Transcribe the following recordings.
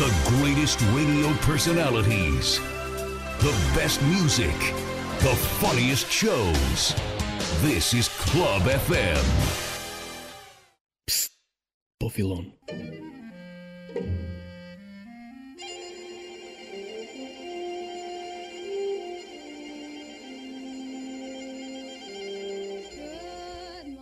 The greatest radio personalities, the best music, the funniest shows. This is Club FM. Psst, Buffy Lone. Good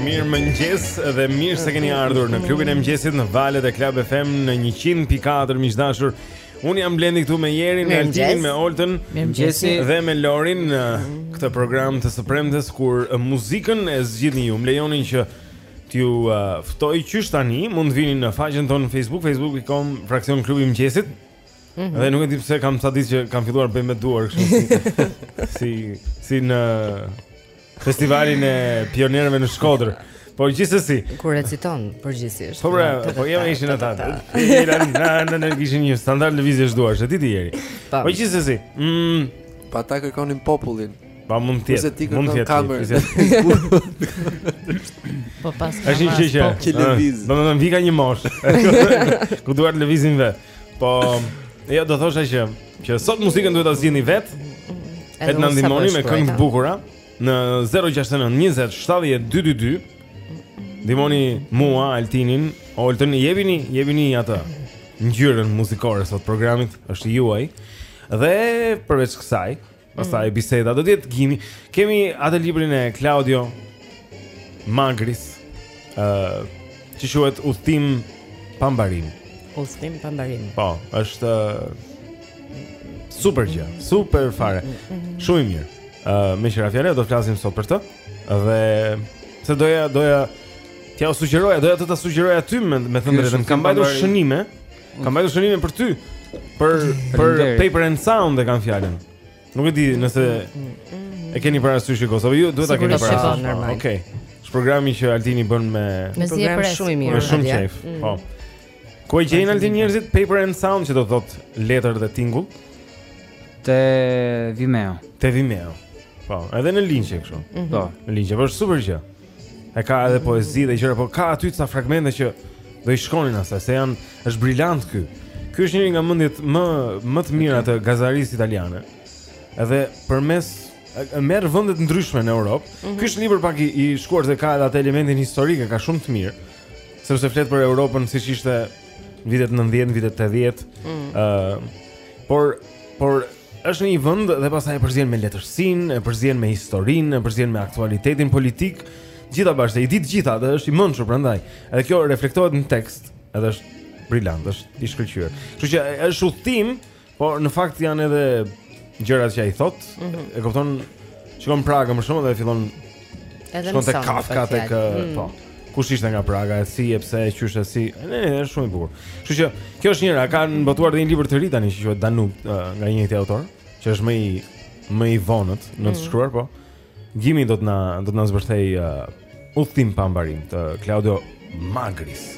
Mirë mëngjes dhe mirë se keni ardhur në klubin e mëngjesit në valët e Club FM në 100.4 miq të dashur. Unë jam Blendi këtu me Jerin, me Altin, me Oltën, dhe me Lorin në këtë program të së premtes kur muzikën e zgjidhni ju. Më lejoni që t'ju uh, ftoj qysh tani, mund të vini në faqen tonë në Facebook, facebook.com fraksion klubi mëngjesit. Mm -hmm. Dhe nuk e di pse kam sa ditë që kam filluar bëj me duar kështu si si si në Festivalin e pionierëve në Shkodër. Po gjithsesi. Kur reciton përgjithsisht. Po pra, po jam jo, ishin ata. Era na na na kishin një standard lëvizjesh duarsh, e di ti Jeri. Po, po gjithsesi. Mm, pa ta kërkonin populli. Pa mund të jetë. Mund të jetë. Po pas. Është një gjë që lëviz. Do të vika një moshë. Ku duart lëvizin vetë. Po, jo do thosha që që sot muzikën duhet ta zgjidhni vetë. Edhe na ndihmoni me këngë të bukura në 069 20 70 222. Ndihmoni mua Altinin, Oltën jepini, jepini atë ngjyrën muzikore sot programit është i juaji. Dhe përveç kësaj, Pastaj mm. biseda do të jetë gimi. Kemi atë librin e Claudio Magris, ë, uh, që quhet Udhëtim pa mbarim. Udhëtim pa mbarim. Po, është super gjë, super fare. Shumë i mirë. Ë, uh, meqë ra fjala do të flasim sot për të. Dhe se doja doja t'jua sugjeroja, doja të ta sugjeroja ty me me thënë të drejtën. Kam mbajtur shënime. Kam mbajtur shënime për ty. Për për Paper and Sound e kam fjalën. Nuk e di nëse e keni parasysh shiko ju duhet ta keni parasysh. Po, okej. Është programi që Altini bën me me program shumë i mirë. Me shumë qejf. Mm. Po. Ku e gjejnë Altin njerëzit Paper and Sound që do të thotë letër dhe tingull? Te Vimeo. Te Vimeo. Po, edhe në linqe kështu. Mhm. Po, në linqe, po është super gjë. e ka edhe poezi dhe gjëra, por ka aty ca fragmente që do i shkonin asaj, se janë është brilant ky. Ky është njëri nga mendjet më më të mira të gazetarisë italiane. Edhe përmes merr vende të ndryshme në Europë. Mm -hmm. Ky është libër pak i, i shkuar se e ka edhe atë elementin historik, e ka shumë të mirë. Sepse flet për Europën siç ishte në vitet 90, vitet 80. Ëh, mm -hmm. uh, por por Është në një vend dhe pastaj e përzien me letërsinë, e përzien me historinë, e përzien me aktualitetin politik, të gjitha bashkë, i di të gjitha, dhe është i mençur prandaj. Edhe kjo reflektohet në tekst, edhe është brilant, është i shkëlqyer. Kështu që është udhëtim, por në fakt janë edhe gjërat që ai thotë, mm -hmm. e kupton? Shikon Pragën për shembull dhe fillon Edhe kanë te Kafka tek, mm. po. Kush ishte nga Praga, e si, e pse, e qysh, e si, e si, është shumë i bukur. Kështu që, kjo është njëra, kanë botuar dhe një libër të ri tani që quhet Danub, nga i njëjti autor, që është më i, më i vonët në të mm. shkruar, po. Gjimi do të na, do të na zbërthejë uh, Udhëtim pambarim të Claudio Magris.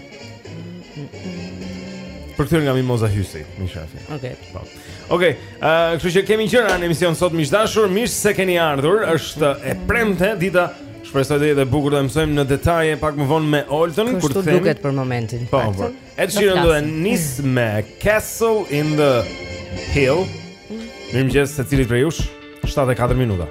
Përkthyer nga Mimoza Hysa, më shafi. Okej. Okay. Po. Okej. Okay. Uh, kështu që kemi gjëra në emision sot miq të dashur, mirë se keni ardhur. Është e premte dita. Shpresoj të jetë e bukur, do e mësojmë në detaje pak më vonë me Oltën kur të themi. Kështu duket për momentin. Po. po. Ed Sheeran do të nisë me Castle on the Hill. Mirëmëngjes, secilit prej jush. 74 minuta.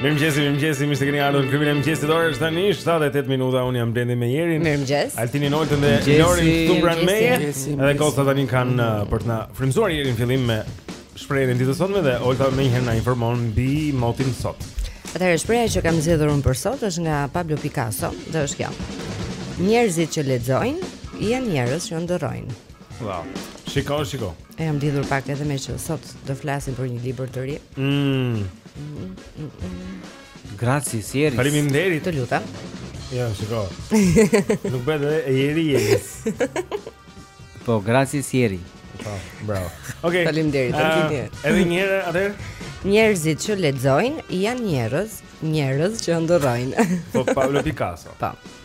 Mirëmëngjesi, mirëmëngjesi, mirë se keni ardhur në klubin e mëngjesit, ora është tani 7 e 8 minuta, unë jam Blendi me Jerin. Mirëmëngjesi. Altinin, Oltën dhe Lorin këtu pranë meje. Edhe gocat tani kanë uh, për të na frymëzuar, Jeri në fillim me shprehjen e ditës së sotme dhe Olta me njëherë na informon mbi motin sot. Atëherë shprehja që kam zgjedhur unë për sot është nga Pablo Picasso dhe është kjo Njerëzit që lexojnë, janë njerëz që ëndërrojnë Wow. Shiko, shiko. E kam lidhur pak edhe meqë sot do flasim për një libër të ri. Mm. Gracias, Jeri. Faleminderit. Të lutem. Ja, shiko. Nuk bëhet edhe e Jeri Jeri. Po, gracias, Jeri. Po, bravo. Okej. Okay. Faleminderit. Uh, edhe një herë atë. Njerëzit që lexojnë janë njerëz, njerëz që ëndërrojnë. Po Pablo Picasso. Po.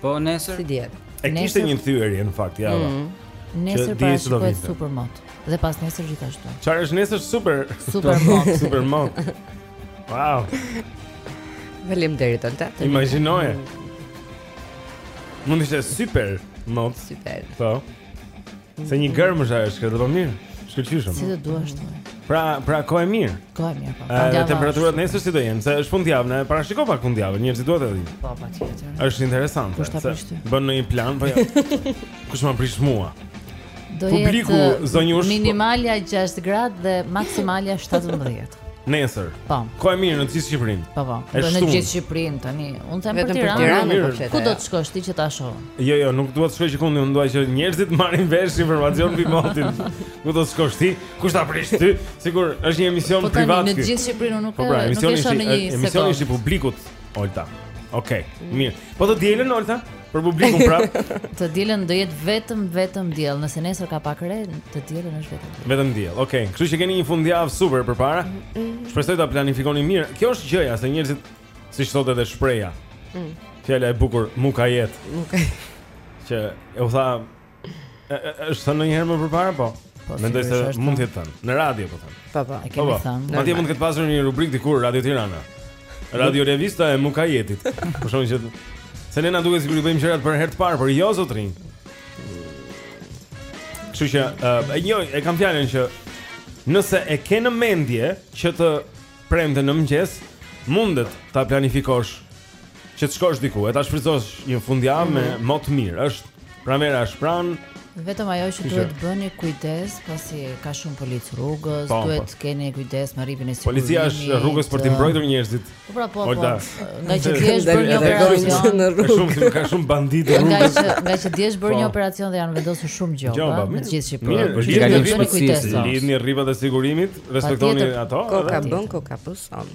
Po nesër. S'i dihet. E kishte një thyerje në fakt ja. Mm. Nesër parashikohet super mot dhe pasnesër gjithashtu. Çfarë është nesër super? Super mot. super mot. Wow. Valim deri tante. Imagjinoje. Mm. Mund të ishte super mot. Super. Po. Se një gërmë është ajo, është, do po mirë. Shkëlqyshëm. Si të duash ti. Pra, pra kohë e mirë. Kohë e mirë. Po. Edhe temperaturat nesër si do jenë? Se është fundjavë, ne parashikojmë pak fundjavën, njerëzit duhet të dinë. Po, patjetër. Është interesant. Kush ta prish ty? Bën ndonjë plan po jo. Kush më prish mua? Do Publiku zonjush po- minimalja 6 gradë dhe maksimalja 17. Nesër. Po. Kohë e mirë në gjithë Shqipërinë. Po po. Në të gjithë Shqipërinë tani. Unë them për Tiranë. Tiranë po flet. Ku do të shkosh ti që ta shoh? Jo, jo, nuk dua të shkoj këtu, unë dua që njerëzit të marrin vesh informacion mbi motin. Ku do të shkosh ti? Kush ta prish ty? Sikur është një emision po, privat. Po tani në gjithë Shqipërinë unë nuk po, pra, nuk e shoh në një sekondë. Emisioni është i publikut, Olta. Okej, okay, mirë. Po të dielën Olta për publikun prap. të dielën do jetë vetëm vetëm diell, nëse nesër ka pak re, të dielën është vetëm. Diell. Vetëm diell. Okej. Okay. Kështu që keni një fundjavë super përpara. Mm -hmm. Shpresoj ta planifikoni mirë. Kjo është gjëja se njerëzit siç thotë edhe shprehja. Mm. Fjala e bukur mukajet. Mukajet. Që e u tha Është thënë ndonjëherë më përpara po. Po, Mendoj se mund të jetë thënë në radio po thënë. Po po. E kemi po, po. thënë. Madje mund të ketë pasur një rubrikë dikur Radio Tirana. Radio Revista e Mukajetit. Për shkak që se ne na duket sikur i bëjmë gjërat për herë të parë, por jo zotëri. Kështu që e jo, e kam fjalën që nëse e ke në mendje që të premte në mëngjes, mundet ta planifikosh që të shkosh diku, e ta shfrytëzosh një fundjavë me mhm. më të mirë. Pranvera është pranë. Vetëm ajo që duhet të bëni kujdes, pasi ka shumë policë rrugës, po, duhet po. të keni kujdes me rripin e sigurisë. Policia është rrugës për të mbrojtur njerëzit. Po pra, po, po. Ngaqë dje është bërë një operacion në rrugë. Shumë ka shumë banditë në rrugë. Ngaqë ngaqë dje është bërë një po. operacion dhe janë vendosur shumë gjoba në gjithë Shqipërinë. Mirë, është një kujdes. Lidhni rripat e sigurimit, respektoni ato. Koka bën, koka puson.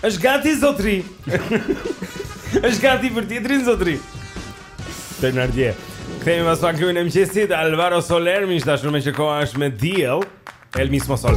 Është gati zotri. Është gati për tjetrin zotri. Bernardje. Kthehemi pas pak luajmë mëngjesit Alvaro Soler, miq të dashur meqë koha është me diell, El mismo sol.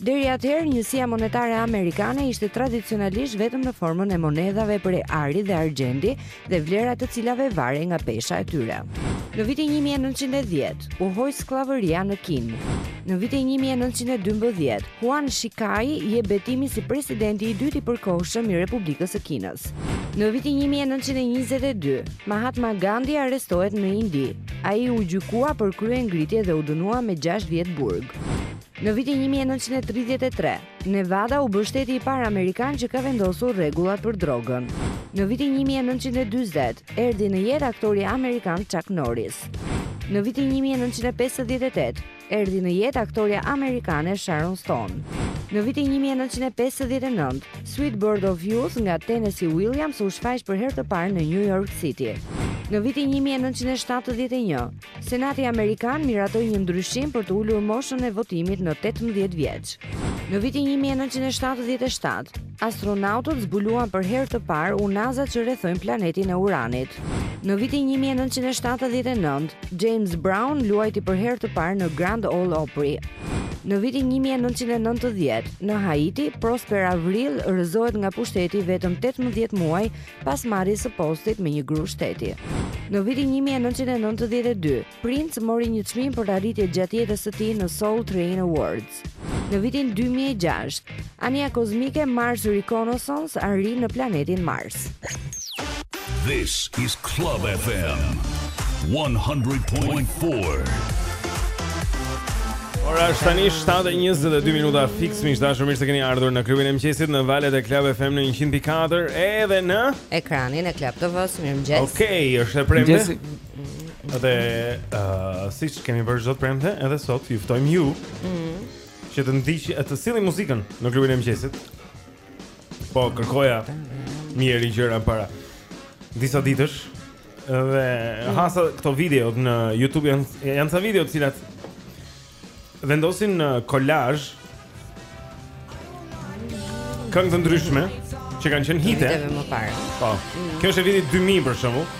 Deri atëherë, njësia monetare amerikane ishte tradicionalisht vetëm në formën e monedhave prej ari dhe argjendi dhe vlera e të cilave varej nga pesha e tyre. Në vitin 1910, u hoq skllavëria në Kinë. Në vitin 1912, Yuan Shikai jep betimin si presidenti i dytë i përkohshëm i Republikës së Kinës. Në vitin 1922, Mahatma Gandhi arrestohet në Indi. Ai u gjykua për kryengritje dhe u dënua me 6 vjet burg. Në vitin një mijë e nëntëqind e tridhjetë e tre, Nevada u bë shteti i parë amerikan që ka vendosur rregullat për drogën. Në vitin një mijë e nëntëqind e dyzet, erdhi në jetë aktori amerikan Chuck Norris. Në vitin një mijë e nëntëqind e pesëdhjetë e tetë, erdhi në jetë aktorja amerikane Sharon Stone. Në vitin një mijë e nëntëqind e pesëdhjetë e nëntë, Sweet Bird of Youth nga Tennessee Williams u shfaq për herë të parë në New York City. Në vitin një mijë e nëntëqind e shtatëdhjetë e një, Senati amerikan miratoi një ndryshim për të ulur moshën e votimit në 18 vjeç. Në vitin 1977, astronautët zbuluan për herë të parë unazat që rrethojnë planetin e Uranit. Në vitin 1979, James Brown luajti për herë të parë në Grand Ole Opry. Në vitin 1990, në Haiti, Prosper Avril rrëzohet nga pushteti vetëm 18 muaj pas marrjes së postit me një grusht shteti. Në vitin 1992, Prince mori një çmim për arritjet gjatë jetës së tij në Soul Train Awards. Në vitin 2006, anija kozmike Mars Reconnaissance arrin në planetin Mars. This is Club FM 100.4. Ora është tani 7:22 minuta fiks miq të dashur mirë se keni ardhur në klubin e mëngjesit në valët e Club FM në 104 edhe në ekranin e Club TV-s mirëmëngjes. Okej, okay, është e premte. Dhe ëh uh, siç kemi bërë çdo të premte edhe sot ju ftojmë ju. Mhm. Mm që të ndiqni të sillni muzikën në klubin e mëngjesit. Po kërkoja disa gjëra para disa ditësh Dhe mm. hasa këto video në YouTube janë janë ca video të cilat vendosin në kolazh këngë të ndryshme që kanë qenë hite. Vite më parë. Po. Mm. Kjo është e vitit 2000 për shembull.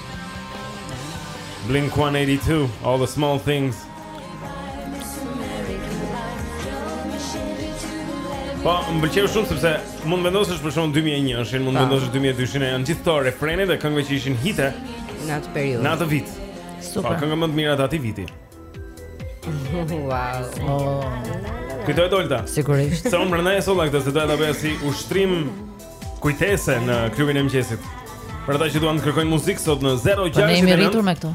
Blink-182, All the Small Things. Po, më pëlqeu shumë sepse mund të vendosësh për shembull 2001-shin, mund të vendosësh 2002-shin, janë gjithë këto refrenet e këngëve që ishin hite në atë periudhë. Në atë vit. Super. Po, këngët më të mira të atij viti. Wow. Oh. Kujtoj Dolta. Sigurisht. Se unë prandaj e solla këtë se doja ta bëja si ushtrim kujtese në klubin e mëngjesit. Për ata që duan të kërkojnë muzikë sot në 06 Po ne jemi rritur me këto.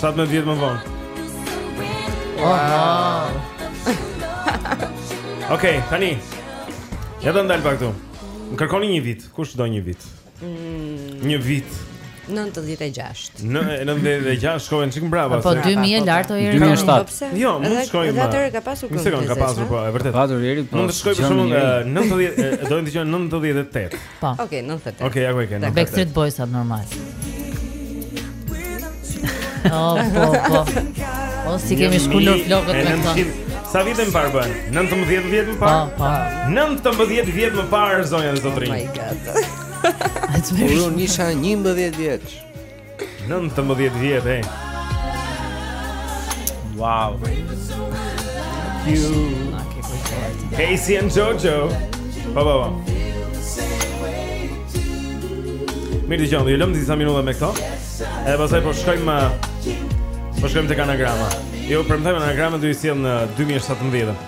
17 vjet më vonë. Ah. Okej, tani. Ja do ndal pak këtu. Më kërkoni një vit. Kush do një vit? Mm. Një vit. 96. Në 96 shkojmë çik mbrapa. Po 2000 e lart o Iri. 2007. Jo, mund të shkojmë. Edhe atëherë ka pasur këngë. Sekond ka pasur po, e vërtetë. Patur Iri. Po. Mund të shkojmë për shembull 90, do të thotë 98. Po. Okej, okay, 98. Okej, okay, ja ku e ke. Backstreet Boysat normal. Oh, po, po. O, si i kemi shkulur flokët me këta. Sa vite më parë bën? 19 vjet më parë? Po, po. 19 vjet më parë zonja dhe zotërinj. Oh my god. Unë isha 11 vjeç. 19 vjet e. Wow. You. K-Ci and JoJo. Pa pa pa. Mirë dëgjoni, ju lëmë disa minuta me këto. Edhe pastaj po shkojmë po shkojmë tek anagrama. Ju premtojmë anagramën do ju sjellë në 2017.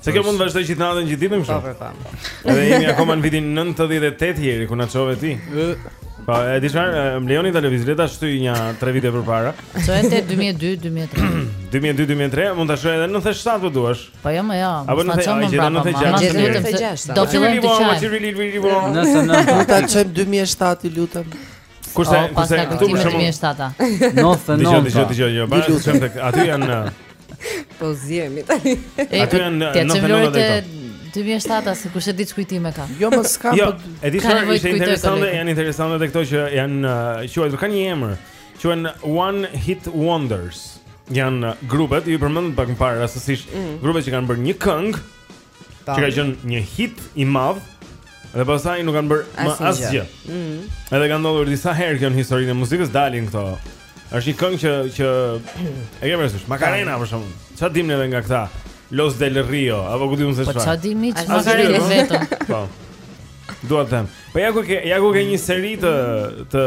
Se kjo mund të vazhdojë gjithë natën gjithë ditën kështu. Po, po, po. Edhe jemi akoma në vitin 98 Iri ku na çove ti. Po, e di çfarë, më lejoni ta lëviz lehtë ashtu nja 3 vite përpara. Çoje te 2002, 2003. 2002, 2003, mund ta çoj edhe 97 po duash. Po jo, më jo. Apo në 96. Do të fillojmë të qajmë. Nëse mund ta çojmë 2007, ju lutem. Kurse oh, kurse këtu për shembull është ata. No, no. Dije, dije, dije, jo, para se të shkojmë tek aty janë Po zihemi tani. Aty janë në fenomenin e këto. 2007 askush e di ç'kujtim e ka. Jo, më s'ka. Jo, po e di çfarë ishte interesante, janë interesante edhe këto që janë uh, quajtur kanë një emër. Quhen One Hit Wonders. Janë uh, grupet, u përmendën pak më parë rastësisht, mm. grupet që kanë bërë një këngë Që ka qenë një hit i madh dhe pastaj nuk kanë bërë më asgjë. Ëh. Mm. Edhe kanë ndodhur disa herë kjo, në historinë e muzikës dalin këto. Është një këngë që që e ke parasysh, Macarena për shembull. Çfarë dimë neve nga këta? Los del Rio, apo ku di unë se po çfarë? Po çfarë dimë që Macarena është vetëm. Po. Dua të them. Po ja ku ke, ja ku ke një seri të të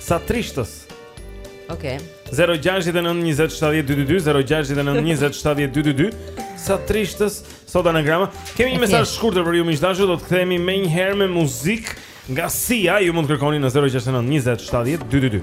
Sa trishtës. Okej. Okay. 0692070222 0692070222 Sa trishtës sot anagrama. Kemi një mesazh të shkurtër për ju miq të dashur, do të kthehemi menjëherë me muzikë nga Sia. Ju mund të kërkoni në 0692070222.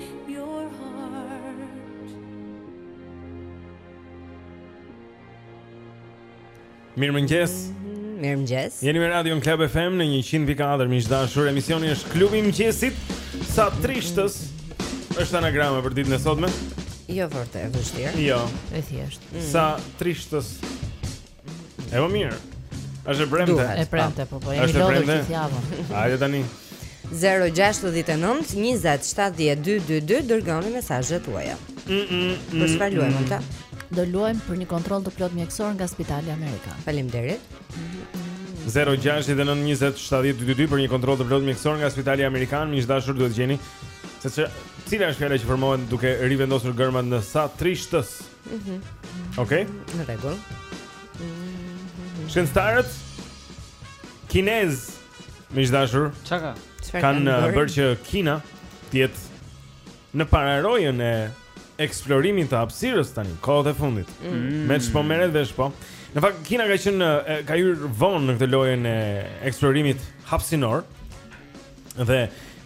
Mirëmëngjes Mirëmëngjes Jeni me radion Club FM në 100.4 Miq të dashur emisioni është Klubi i Mëngjesit Sa trishtës është anagrama për ditën e sotme Jo vërtet, e vështirë Jo E thjeshtë mm. Sa trishtës E më mirë. Është e premte. Duhet, e premte, po po. Është e premte. Hajde tani. 0692070222 Dërgoni mesazhet tuaja Për çfarë luajmë ta Do luajmë për një kontroll të plotë mjekësor nga Spitali Amerikan Faleminderit 0692070222 Për një kontroll të plotë mjekësor nga Spitali Amerikan Miq të dashur duhet të gjeni Se se cila është fjala që formohet duke rivendosur gërmat në sa trishtës Mhm. Okej. Okay. Në rregull. Mhm. Shkencëtarët kinezë miq të dashur. Ça ka. Kanë uh, bërë që Kina të jetë në pararojën e eksplorimit të hapësirës tani, kohët e fundit. Mm. Me ç'po merret vesh po. Në fakt Kina ka qenë uh, ka hyrë vonë në këtë lojën e eksplorimit hapësinor. Dhe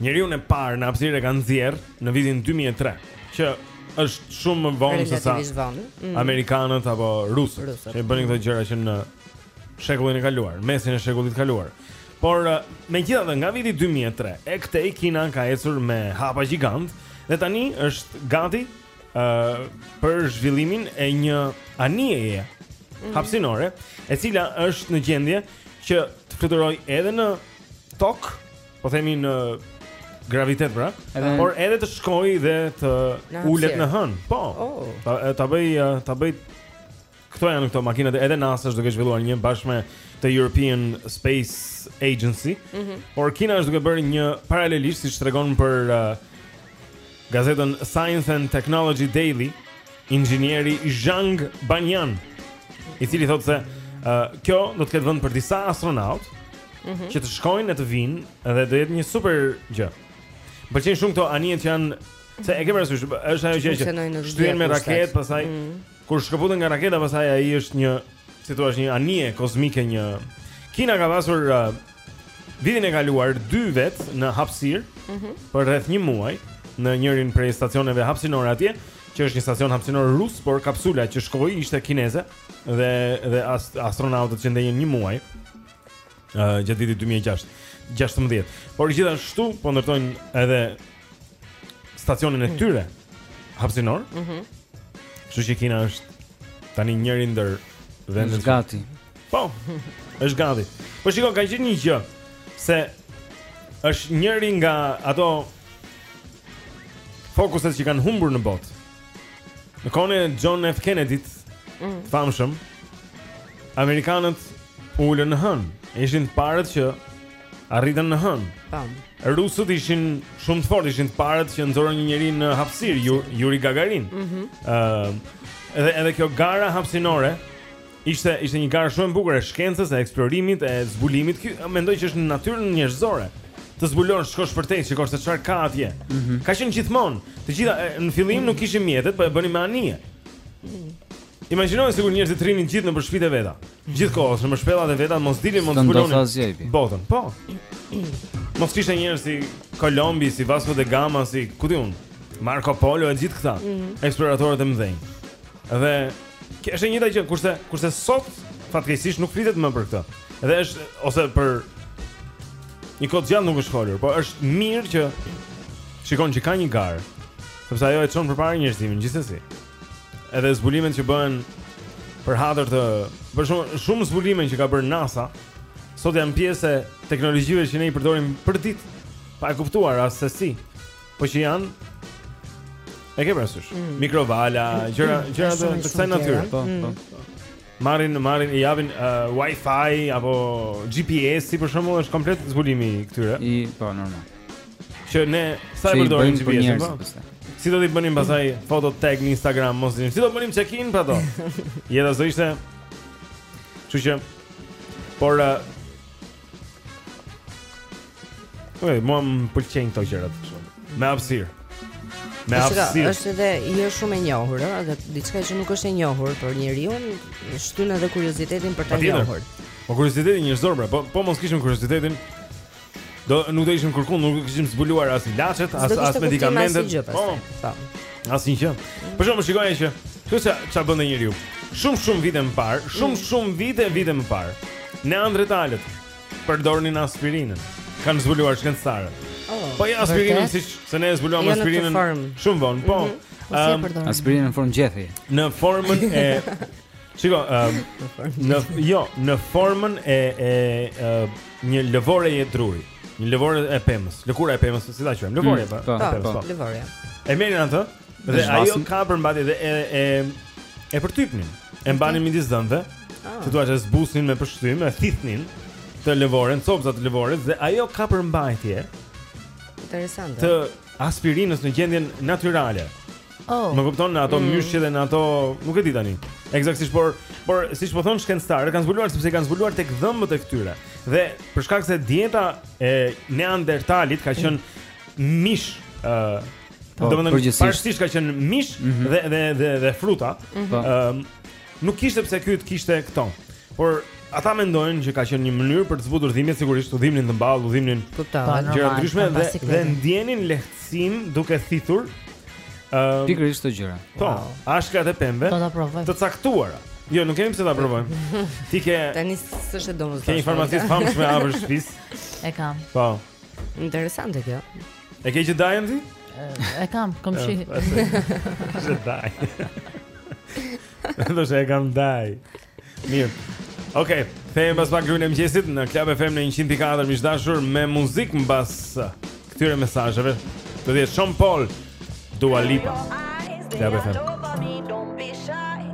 njeriun e parë në hapësirë e ka nxjerrë në vitin 2003, që është shumë më vonë se sa mm. amerikanët apo rusët, rusët. që i bënin këto gjëra që në shekullin e kaluar, mesin e shekullit të kaluar. Por eh, megjithatë nga viti 2003 e këtej Kina ka ecur me hapa gjigantë dhe tani është gati ë uh, eh, për zhvillimin e një anijeje mm. hapësinore e cila është në gjendje që të fluturojë edhe në tok, po themi në gravitet pra, edhe... por edhe të shkojë dhe të ulet në hënë. Po. Oh. Ta, ta bëj ta bëj këto janë këto makinat edhe NASA është duke zhvilluar një bashkë me the European Space Agency. Mm -hmm. Por Kina është duke bërë një paralelisht siç tregon për uh, gazetën Science and Technology Daily, inxhinieri Zhang Banyan, i cili thotë se uh, kjo do të ketë vend për disa astronautë mm -hmm. që të shkojnë e të vijnë dhe do jetë një super gjë. Më pëlqejnë shumë këto anijet që janë se e ke parasysh, është ajo gjë që shtyhen me raketë, pastaj mm -hmm. Kur shkëputen nga raketa pastaj ai është një, si thua, një anije kozmike një. Kina ka pasur uh, vitin e kaluar dy vetë në hapësirë mm -hmm. për rreth një muaj në njërin prej stacioneve hapësinore atje, që është një stacion hapësinor rus, por kapsula që shkoi ishte kineze dhe dhe ast astronautët që ndenjën një muaj. uh, gjatë vitit 2016. Por gjithashtu po ndërtojnë edhe stacionin e mm. tyre hapësinor. Mhm. Mm Kështu që Kina është tani njëri ndër vendet gati. Po. Është gati. Po shiko ka gjithë një gjë se është njëri nga ato fokuset që kanë humbur në botë. Në kohën e John F. Kennedyt të famshëm Amerikanët u ulën në hënë Ishin të parët që Arritën në hënë Tam. Rusët ishin shumë të fortë Ishin të parët që nxorën një njeri në hapsirë Juri Gagarin mm -hmm. uh, edhe, edhe kjo gara hapsinore Ishte ishte një garë shumë e bukur e shkencës, e eksplorimit, e zbulimit. Kjo mendoj që është në natyrën njerëzore. Të zbulosh, të shkosh përtej, të shikosh se çfarë ka atje. Mm -hmm. Ka qenë gjithmonë. Thjesht në fillim nuk kishim mjetet, po e bënim me anije. Imagjinoje sikur njerëzit të rrinin gjithë nëpër shtëpitë e veta. Gjithkohës në shpellat e veta mos dilin mos zbulonin. Botën, po. Mos kishte njerëz si Kolombi, si Vasco da Gama, si ku di unë, Marco Polo e gjithë këta. Mm -hmm. Eksploratorët e mëdhenj. Dhe Kjo është e njëjta gjë, kurse kurse sot fatkeqësisht nuk flitet më për këtë. Dhe është ose për një kohë të gjatë nuk është folur, po është mirë që shikon që ka një garë, sepse ajo e çon përpara njerëzimin gjithsesi. Edhe zbulimet që bëhen për hatër të, për shumë shumë zbulime që ka bërë NASA, sot janë pjesë e teknologjive që ne i përdorim për ditë, pa e kuptuar as se si. Po që janë E ke parasysh? Mm. Mikrovala, mm. gjëra mm. gjëra të të kësaj natyre. Po, mm. po. Marrin, marrin, i japin uh, Wi-Fi apo GPS, si për shembull është komplet zbulimi i këtyre. I, po, normal. Që ne sa e përdorim GPS-in, po? Si do t'i bënim pasaj foto tag në Instagram, mos dinim. Si do bënim check-in për ato? Jeta do ishte... Që që... Por... Uh, Oj, mua më pëlqejnë këto gjëra shumë. Me hapësirë. Me hapësirë. Është edhe jo shumë e njohur, ëh, edhe diçka që nuk është e njohur për njeriu, shtyn edhe kuriozitetin për ta njohur. Po kurioziteti njerëzor, pra, po po mos kishim kuriozitetin. Do nuk do kishim kërkuar, nuk do kishim zbuluar as ilaçet, as as medikamentet. Po. Asnjë gjë. Por shiko, shikoje që kjo sa ça bënte njeriu. Shumë shumë vite më parë, shumë mm. shumë vite vite më parë. Neandertalët përdornin aspirinën. Kan zbuluar shkencëtarët. Oh, po jo aspirinën siç se ne zbuluam aspirinën. Shumë vonë, po. Mm -hmm. Um, aspirinën në formë gjethi. Në formën e Shiko, um, në jo, në formën e e uh, një lëvore druri, një lëvore e pemës, lëkura e pemës, si ta quajmë, lëvore mm, po, po, e pemës, po. Lëvore. E merrnin atë dhe ajo ka përmbajtje dhe e e e përtypnin. E mbanin midis dhëmbëve. Ah. Edhe e zbusnin me pështymë, e thithnin atë lëvoren, copëza të lëvores dhe ajo ka përmbajtje. Interesante. Të aspirinës në gjendjen natyrale. Oh. Më kupton në ato mm. myshqe dhe në ato, nuk e di tani. Eksaktësisht, por por siç po thon shkencëtarët, kanë zbuluar sepse kanë zbuluar tek dhëmbët e këtyre. Dhe për shkak se dieta e neandertalit ka qenë mm. mish ë uh, Po, do të thonë, kryesisht ka qenë mish mm -hmm. dhe dhe dhe dhe fruta. Ëm, mm -hmm. uh, Nuk kishte pse ky të kishte këto. Por ata mendojnë që ka qenë një mënyrë për të zbutur dhimbjet, sigurisht u dhimbnin dhëmballët, u dhimbnin Po, gjëra të ndryshme dhe dhe ndjenin lehtësim duke thithur. Ëm ehm, um, pikërisht këto gjëra. Po, wow. ashkrat e pemëve. Do ta provoj. Të caktuara. Jo, nuk kemi pse ta provojmë. Ti ke Tani s'është domosdoshmë. Ke informacion, farmacinë afër shpisë? E kam. Po. Interesante kjo. E ke te daja ti? E kam, kam shi. Që daj. Do se e kam daj. Mirë. Okej, okay, kthehemi pas pak, Klubi i mëngjesit në Club FM në 104 miq të dashur me muzikë mbas këtyre mesazheve. Do të jetë Sean Paul, Dua Lipa. Club FM.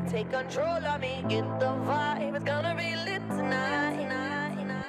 Take control of me, get the vibe, it's gonna be lit tonight.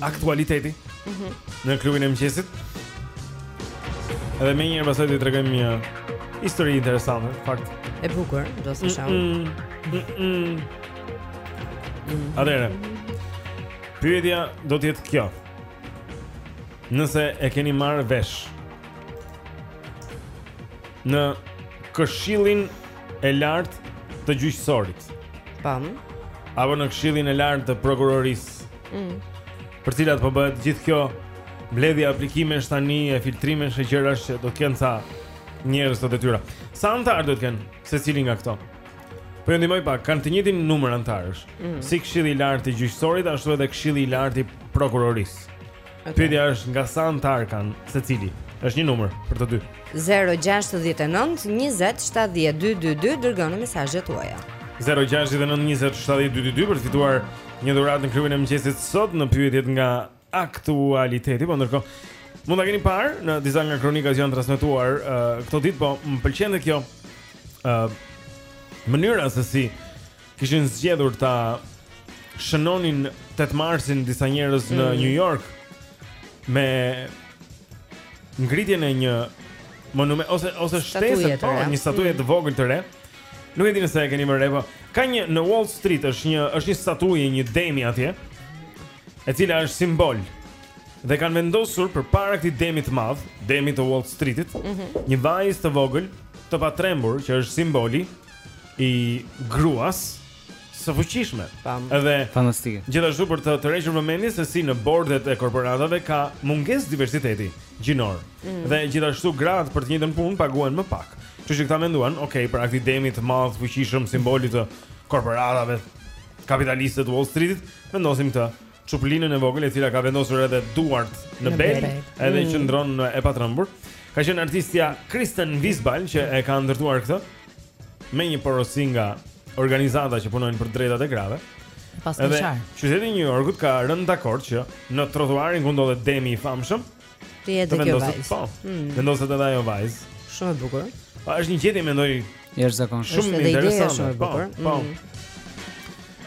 aktualiteti mm -hmm. në klubin e mëngjesit. Edhe menjëherë pasaj do t'i tregojmë një histori interesante, fakt. E bukur, do ta shoh. Mm -mm. Atëherë. Pyetja do të jetë kjo. Nëse e keni marrë vesh në këshillin e lartë të gjyqësorit. Pam. Apo në këshillin e lartë të prokurorisë. Mm. Për cilat po bëhet gjithë kjo mbledhje aplikimesh tani e filtrimesh e gjërash që do të kenë sa njerëz këto detyra. Sa anëtarë do të kenë secili nga këto? Po ju ndihmoj pak, kanë të njëjtin numër anëtarësh. Mm. Si këshilli i lartë i gjyqësorit, ashtu edhe këshilli i lartë i prokurorisë. Pyetja është nga sa anëtarë kanë secili? Është një numër për të dy. 069 20 70 222 dërgoni mesazhet tuaja. 069 20 70 222 për të fituar një dhuratë në klubin e mëngjesit sot në pyetjet nga aktualiteti, po ndërkohë mund ta keni parë në disa nga kronikat që janë transmetuar uh, këto ditë, po më pëlqen dhe kjo ë uh, mënyra se si kishin zgjedhur ta shënonin 8 marsin disa njerëz në mm. New York me ngritjen e një monument ose ose shtesë po një statuje të mm. vogël të re. Nuk e di nëse e keni vënë re po. Ka një në Wall Street është një është një statujë e një demi atje. E cila është simbol. Dhe kanë vendosur përpara këtij demi të madh, demi të Wall Streetit, mm -hmm. një vajzë të vogël, të patrembur që është simboli i gruas së fuqishme. Pam. Edhe fantastike. Gjithashtu për të tërhequr vëmendjen se si në bordet e korporatave ka mungesë diversiteti gjinor. Mm. Dhe gjithashtu gratë për të njëjtën punë paguhen më pak. Kështu që këta menduan, ok, përpara këtij demi të madh, të fuqishëm, simbolit të korporatave, kapitaliste të Wall Streetit, vendosim këtë çupëlinën e vogël e cila ka vendosur edhe duart në, në bel, bel, edhe mm. qëndron e patrembur. Ka qenë artistja Kristen Visbal që e ka ndërtuar këtë me një porosi nga organizata që punojnë për të drejtat e grave. Pas të qarë. Qyteti i New Yorkut ka rënë dakord që në trotuarin ku ndodhet demi i famshëm, Të vendoset. Po. Mm. Vendoset edhe ajo vajzë. Shumë e bukur. Po është një gjetje mendoj. E jashtëzakonshme. Shumë interesante. Shumë e po, bukur. Po. Mm.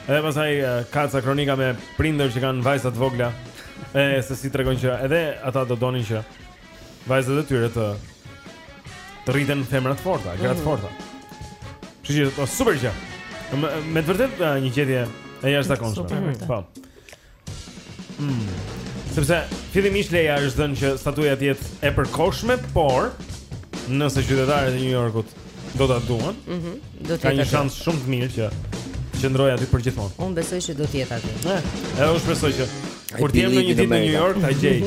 Edhe pastaj ka ca kronika me prindër që kanë vajza të vogla. E se si tregojnë që edhe ata do donin që vajzat e tyre të të rriten femra të forta, gra të mhm. forta. Kështu që është super gjë. Me, me të vërtetë një gjetje e jashtëzakonshme. Po. Hmm. Sepse fillimisht leja është dhënë që statuja të jetë e përkohshme, por nëse qytetarët e New Yorkut do ta duan, ëh, mm -hmm. do të ketë një shans shumë të mirë që të qëndrojë aty për gjithmonë. Unë besoj që do të jetë aty. Eh, edhe unë shpresoj që kur të jem në një ditë në New York, ta gjej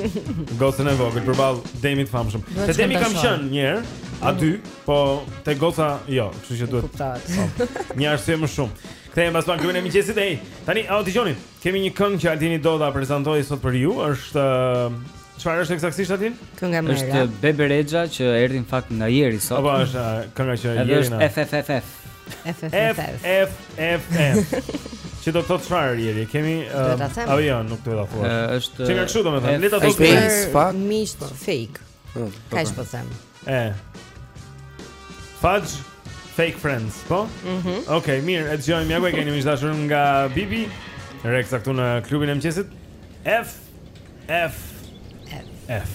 gocën e vogël përballë demit të famshëm. Te demi kam qenë një herë aty, mhm. po te goca jo, kështu që duhet. Po, një arsye më shumë. Kthehem pas pak në klubin e mëngjesit, ej. Tani, au dëgjoni. Kemi një këngë që Altini do ta prezantojë sot për ju, është Çfarë është eksaktësisht aty? Kënga më e Është Bebe Rexha që erdhi në fakt nga Jeri sot. Po është kënga që Jeri. Është FFFF. FFFF. FFFF. Që do të thotë çfarë Jeri? Kemi apo jo, nuk do ta thuash. Është Çka kështu domethënë, le ta thotë. Fake, fake. Ka çfarë po them? E. Fudge Fake Friends, po? Mhm. Mm Okej, okay, mirë, e dëgjojmë ja ku e keni miq të dashur nga Bebe Rexha këtu në klubin e mëngjesit. F F F. F.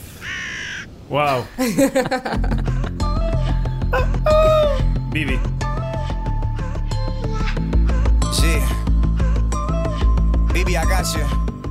Wow. Bebe. Bebe, I got you.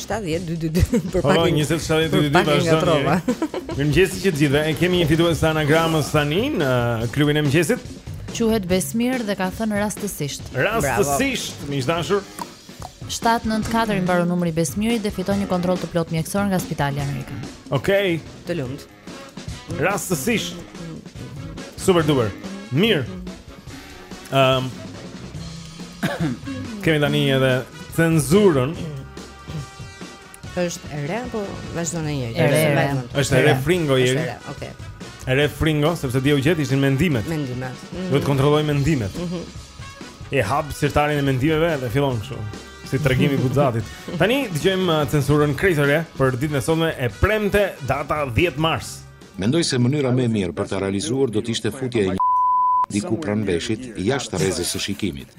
70 dy dy dy për po, pakin. Po 20 70 dy dy dy vazhdoni. Mirëmëngjes të gjithëve. E kemi një fitues të anagramës tani në uh, klubin e mëngjesit. Quhet Besmir dhe ka thënë rastësisht. Rastësisht, miq të dashur. 794 i mbaron numri i Besmirit dhe fiton një kontroll të plotë mjekësor nga Spitali Amerikan. Okej. Okay. Të lumtë. Rastësisht. Super duper. Mirë. Ehm. Um, Kemi tani edhe cenzurën. Është e re apo vazhdon e njëjtë? Është e re. Është e re fringo Jeri. Është e re. Okej. E re fringo sepse dje u gjet ishin mendimet. Mendimet. Mhm. Duhet të kontrolloj mendimet. Mhm. E hap sirtarin e mendimeve dhe fillon kështu. Si tregim i Buzatit. Tani dëgjojmë uh, censurën krejt e re për ditën e sotme e premte data 10 mars. Mendoj se mënyra më e mirë për ta realizuar do të ishte futja e një diku pranë veshit jashtë rrezes së shikimit.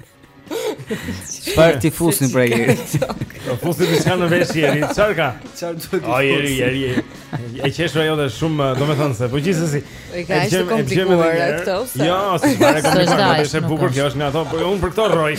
Çfarë ti fusni pra Jeri? Po fusni diçka në vesh Jeri, çfarë ka? Çfarë duhet të fusni? Jeri, Jeri, Jeri. E qeshur ajo dhe shumë, uh, domethënë se, po gjithsesi. E ka ishte komplikuar atë. Jo, s'është komplikuar, është e bukur, kjo është nga ato, po unë për këto rroj.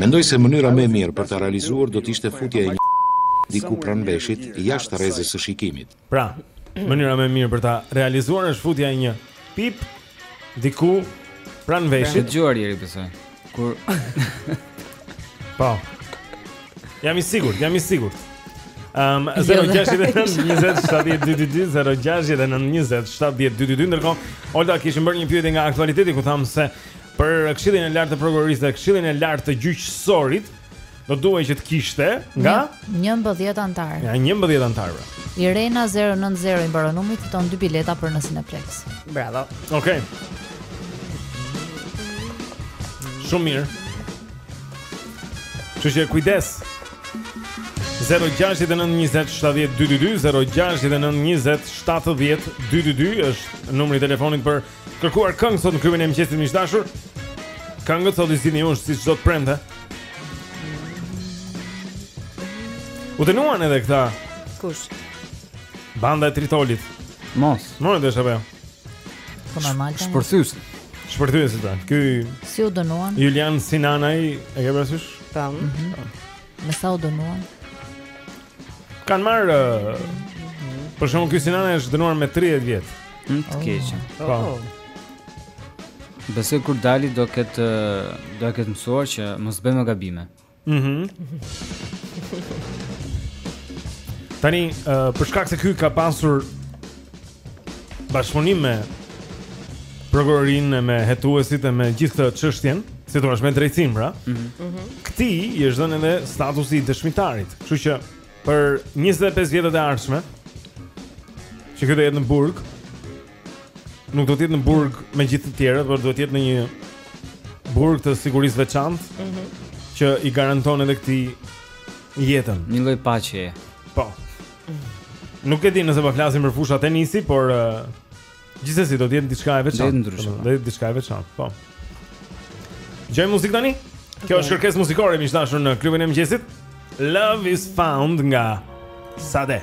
Mendoj se mënyra më e mirë për ta realizuar do të ishte futja e një diku pranë veshit, jashtë rrezes së shikimit. Pra, mënyra më e mirë për ta realizuar është futja e një pip diku pranë veshit. Ke dëgjuar Jeri besoj. Kur... po. Jam i sigurt, jam i sigurt. Um, 069-20-70-222 069-20-70-222 Ndërkohë, Olta, kishim bërë një pyetje nga aktualiteti Ku thamë se Për Këshillin e Lartë të Prokurorisë dhe Këshillin e Lartë të Gjyqësorit, do duhej që të kishte nga 11 anëtarë. Nga 11 anëtarë. Pra. Irena 090 i mbaron numri fiton dy bileta për në Cineplexx. Bravo. Okej. Okay. Shumë mirë. Që që kujdes 0-6-9-20-70-2-2-2 0-6-9-20-70-2-2-2 është numri i telefonit për Kërkuar këngë sot në klubin e mëngjesit miq të dashur Këngët sot i zgjidhni ju si çdo të premte U dënuan edhe këta Kush? Banda e tritolit Mos Mos e di sa Po normal të Shpërthyes Shpërthyes ata Ky Si u dënuan? Julian Sinanaj E ke parasysh? Tam mm -hmm. Me sa u dënuan? Kanë marr Për shembull ky Sinanaj është dënuar me 30 vjet. Hm, të keqën. Po. Oh. Oh, oh. Besoj kur dali do ket do ket mësuar që mos bëj më gabime. Mhm. Tani, uh, për shkak se ky ka pasur bashkëpunim me prokurorinë e me hetuesit e me gjithë këtë çështjen, si thua me drejtësinë, pra. Ëh. Mm -hmm. Këtij i është dhënë edhe statusi i dëshmitarit. Kështu që për 25 vjetët e ardhshme që ky do jetë në burg nuk do të jetë në burg me gjithë të tjerët, por do të jetë në një burg të sigurisë veçantë. Ëh. Mm -hmm. Që i garanton edhe këtij jetën. Një lloj paqeje. Po. Nuk e di nëse po flasim për fusha tenisi, por uh, gjithsesi do të jetë diçka e veçantë. Do të po. jetë diçka e veçantë, po. Dëgjojmë muzikë tani? Kjo është kërkesë muzikore miq të dashur në klubin e mëngjesit. Love is found nga Sade.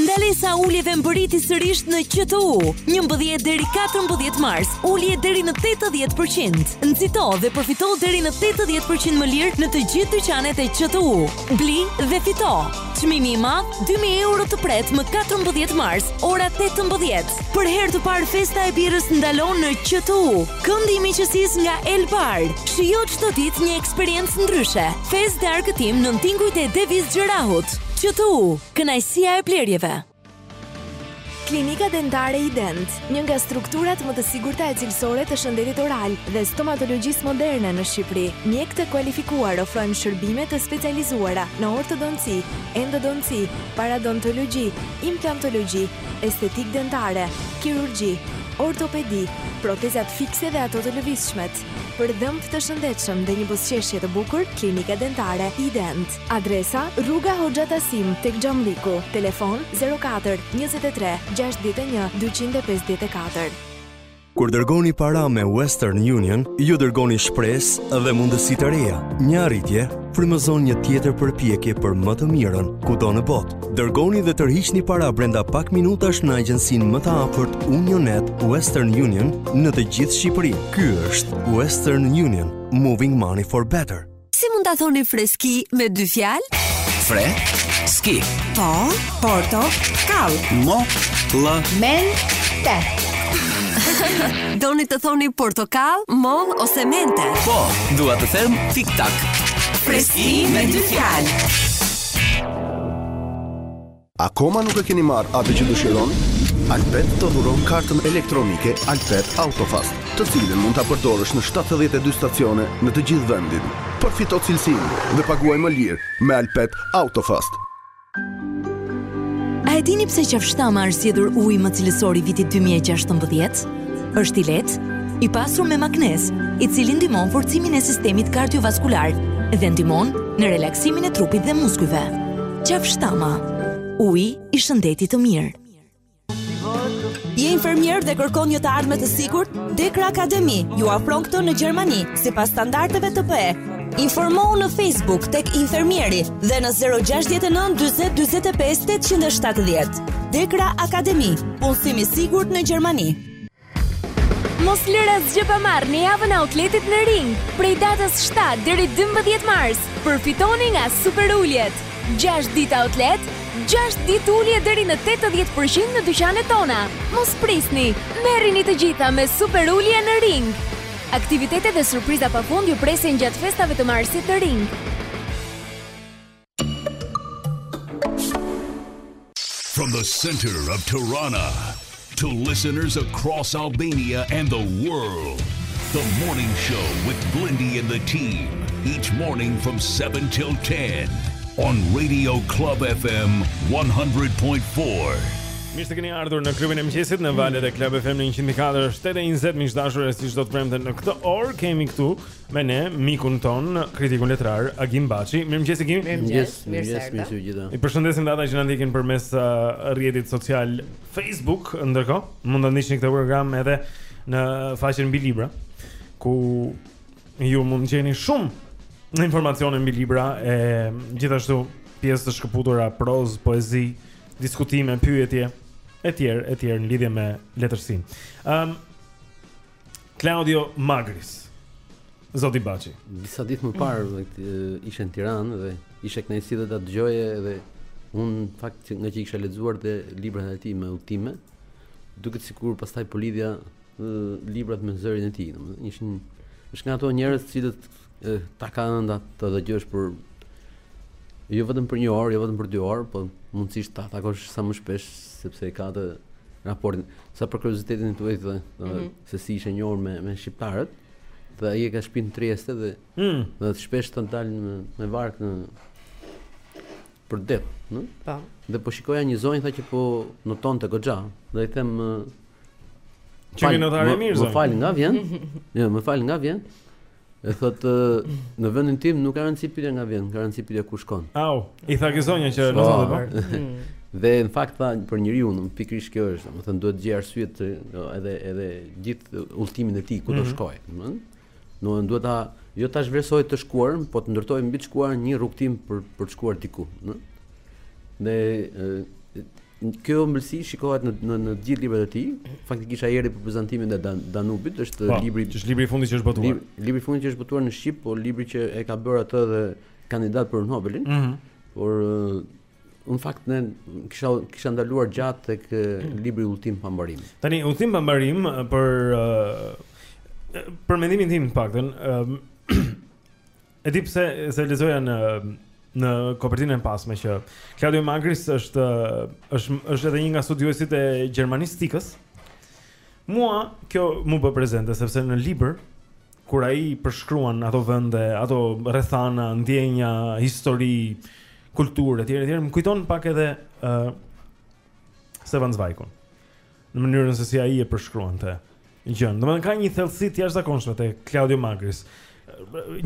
Ndalesa uljeve mbërriti sërisht në QTU. 11 deri 14 mars, ulje deri në 80%. Nxito dhe përfito deri në 80% më lirë në të gjithë dyqanet e QTU. Bli dhe fito! Çmimi i madh dy mijë euro të pret më katërmbëdhjetë mars ora tetëmbëdhjetë. Për herë të parë festa e birrës ndalon në QTU. Këndi i miqësisë nga El Bar. Shijo çdo ditë një eksperiencë ndryshe. Festë dhe argëtim nën tingujt e Devis Xherahut. QTU, kënaqësia e blerjeve. Klinika Dentare Ident, një nga strukturat më të sigurta e cilësore të shëndetit oral dhe stomatologjisë moderne në Shqipëri. Mjekë të kualifikuar ofrojnë shërbime të specializuara në ortodonci, endodonci, paradontologji, implantologji, estetikë dentare, kirurgji, ortopedi, protezat fikse dhe ato të lëvizshmet. Për dhëmbë të shëndetshëm dhe një buzëqeshje të bukur, Klinika Dentare Ident. Adresa, Rruga Hoxha Tasim, tek Xhamlliku, telefon, zero katër, njëzet e tre, gjashtëdhjetë e një, dyqind e pesëdhjetë e katër. Kur dërgoni para me Western Union, ju dërgoni shpresë dhe mundësi të reja. Një arritje frymëzon një tjetër përpjekje për më të mirën kudo në botë. Dërgoni dhe tërhiqni para brenda pak minutash në agjencinë më të afërt Unionet Western Union në të gjithë Shqipërinë. Ky është Western Union, Moving Money for Better. Si mund ta thoni freski me dy fjalë? Fre, ski. Po, porto, kall. Mo, lë. Men, te. Doni të thoni portokall, moll ose mente? Po, dua të them tik tak. Freski me dy fjalë. Akoma nuk e keni marrë atë që dëshironi? Alpet të dhuron kartën elektronike Alpet Autofast, të cilën mund ta përdorësh në shtatëdhjetë e dy stacione në të gjithë vendin. Përfito cilësinë dhe paguaj më lirë me Alpet Autofast. A e dini pse Qafshtama është zgjedhur uji më cilësor i vitit dy mijë e gjashtëmbëdhjetë? Është i lehtë, i pasur me magnez, i cili ndihmon forcimin e sistemit kardiovaskular dhe ndihmon në relaksimin e trupit dhe muskujve. Qafshtama, uji i shëndetit të mirë. Je infermier dhe kërkon një të ardhme të sigurt? Dekra Academy ju ofron këtë në Gjermani, sipas standardeve të BE. Informohu në Facebook tek Infermieri dhe në 069 40 45 870. Dekra Academy, punësim i sigurt në Gjermani. Mos lërë asgjë pa marrë në javën e outletit në Ring. Prej datës 7 deri 12 mars, përfitoni nga super uljet. 6 ditë outlet, 6 ditë ulje deri në 80% në dyqanet tona. Mos prisni, merrini të gjitha me super ulje në Ring. Aktivitete dhe surpriza pa fund ju presin gjatë festave të marsit të ring. From the center of Tirana to listeners across Albania and the world. The Morning Show with Blindy and the team each morning from 7 till 10 on Radio Club FM 100.4 Mirë se keni ardhur në klubin e mëngjesit në valët e Club FM në 104 është 8:20 miq të dashur e si çdo të premte në këtë orë kemi këtu me ne mikun tonë kritikun letrar Agim Baçi. Mirëmëngjes Agim. Mirëmëngjes, mirëmëngjes miq të gjitha. I përshëndesim ata që na ndjekin përmes uh, rrjetit social Facebook, ndërkohë mund të ndiqni këtë program edhe në faqen Mbi Libra ku ju mund të gjeni shumë informacione mbi libra e gjithashtu pjesë të shkëputura prozë, poezi, diskutime, pyetje etj, etj në lidhje me letërsinë. Ëm um, Claudio Magris. Zoti Baçi. Disa ditë më parë mm. ishe në Tiranë dhe ishe kënaqësi dhe ta dëgjoje dhe unë fakt që ngaqë kisha lexuar te librat e tij me udhëtime, duket sikur pastaj po lidhja librat me zërin e tij, domethënë ishin është nga ata njerëz të cilët Ëh, ta ka ënda të dëgjosh për, jo vetëm për një orë, jo vetëm për dy orë, po mundësisht ta takosh sa më shpesh sepse ka të raportin. Sa për kuriozitetin tuaj dhe, dhe mm -hmm. se si ishe njohur me me shqiptarët, dhe ai e ka shpinë në Trieste dhe mm. dhe shpesh dilte me, me varkë nëpër det, në? Po. Dhe po shikoja një zonjë tha që po notonte goxha, dhe i them që vjen në mirë zonjë. Më fal nga vjen? jo, më fal nga vjen? E thotë në vendin tim nuk ka rëndësi pyetja nga vjen, ka rëndësi pyetja ku shkon. Au, i tha zonja që në zonjë po. Mm. Dhe në fakt tha për njeriun, pikërisht kjo është, domethënë duhet të gjejë arsye të edhe edhe gjithë udhëtimin e tij ku do mhm. shkojë, domethënë. Do të duhet ta jo ta zhvlerësojë të shkuarën, po të ndërtojë mbi të shkuarën një rrugëtim për për të shkuar diku, domethënë. Dhe Kjo ëmbëlsi shikohet në në në të gjithë librat e tij. Faktikisht ai erdhi për prezantimin e Dan, Danubit, është pa, po, libri që është libri i fundit që është botuar. Libri, libri i fundit që është botuar në shqip, por libri që e ka bërë atë dhe kandidat për Nobelin. Mm -hmm. Por në fakt unë kisha kisha ndaluar gjatë tek libri Udhëtim pa mbarim. Tani Udhëtim pa mbarim për për mendimin tim të paktën, E di pse se e lexoja në në kopertinën e pasme që Claudio Magris është është është edhe një nga studiuesit e gjermanistikës. Mua kjo m'u bë prezente sepse në libër kur ai përshkruan ato vende, ato rrethana, ndjenja, histori, kulturë etj etj, më kujton pak edhe ë uh, Stefan Zweigun. në mënyrën se si ai e përshkruante gjënë. Domethënë ka një thellësi të jashtëzakonshme te Claudio Magris.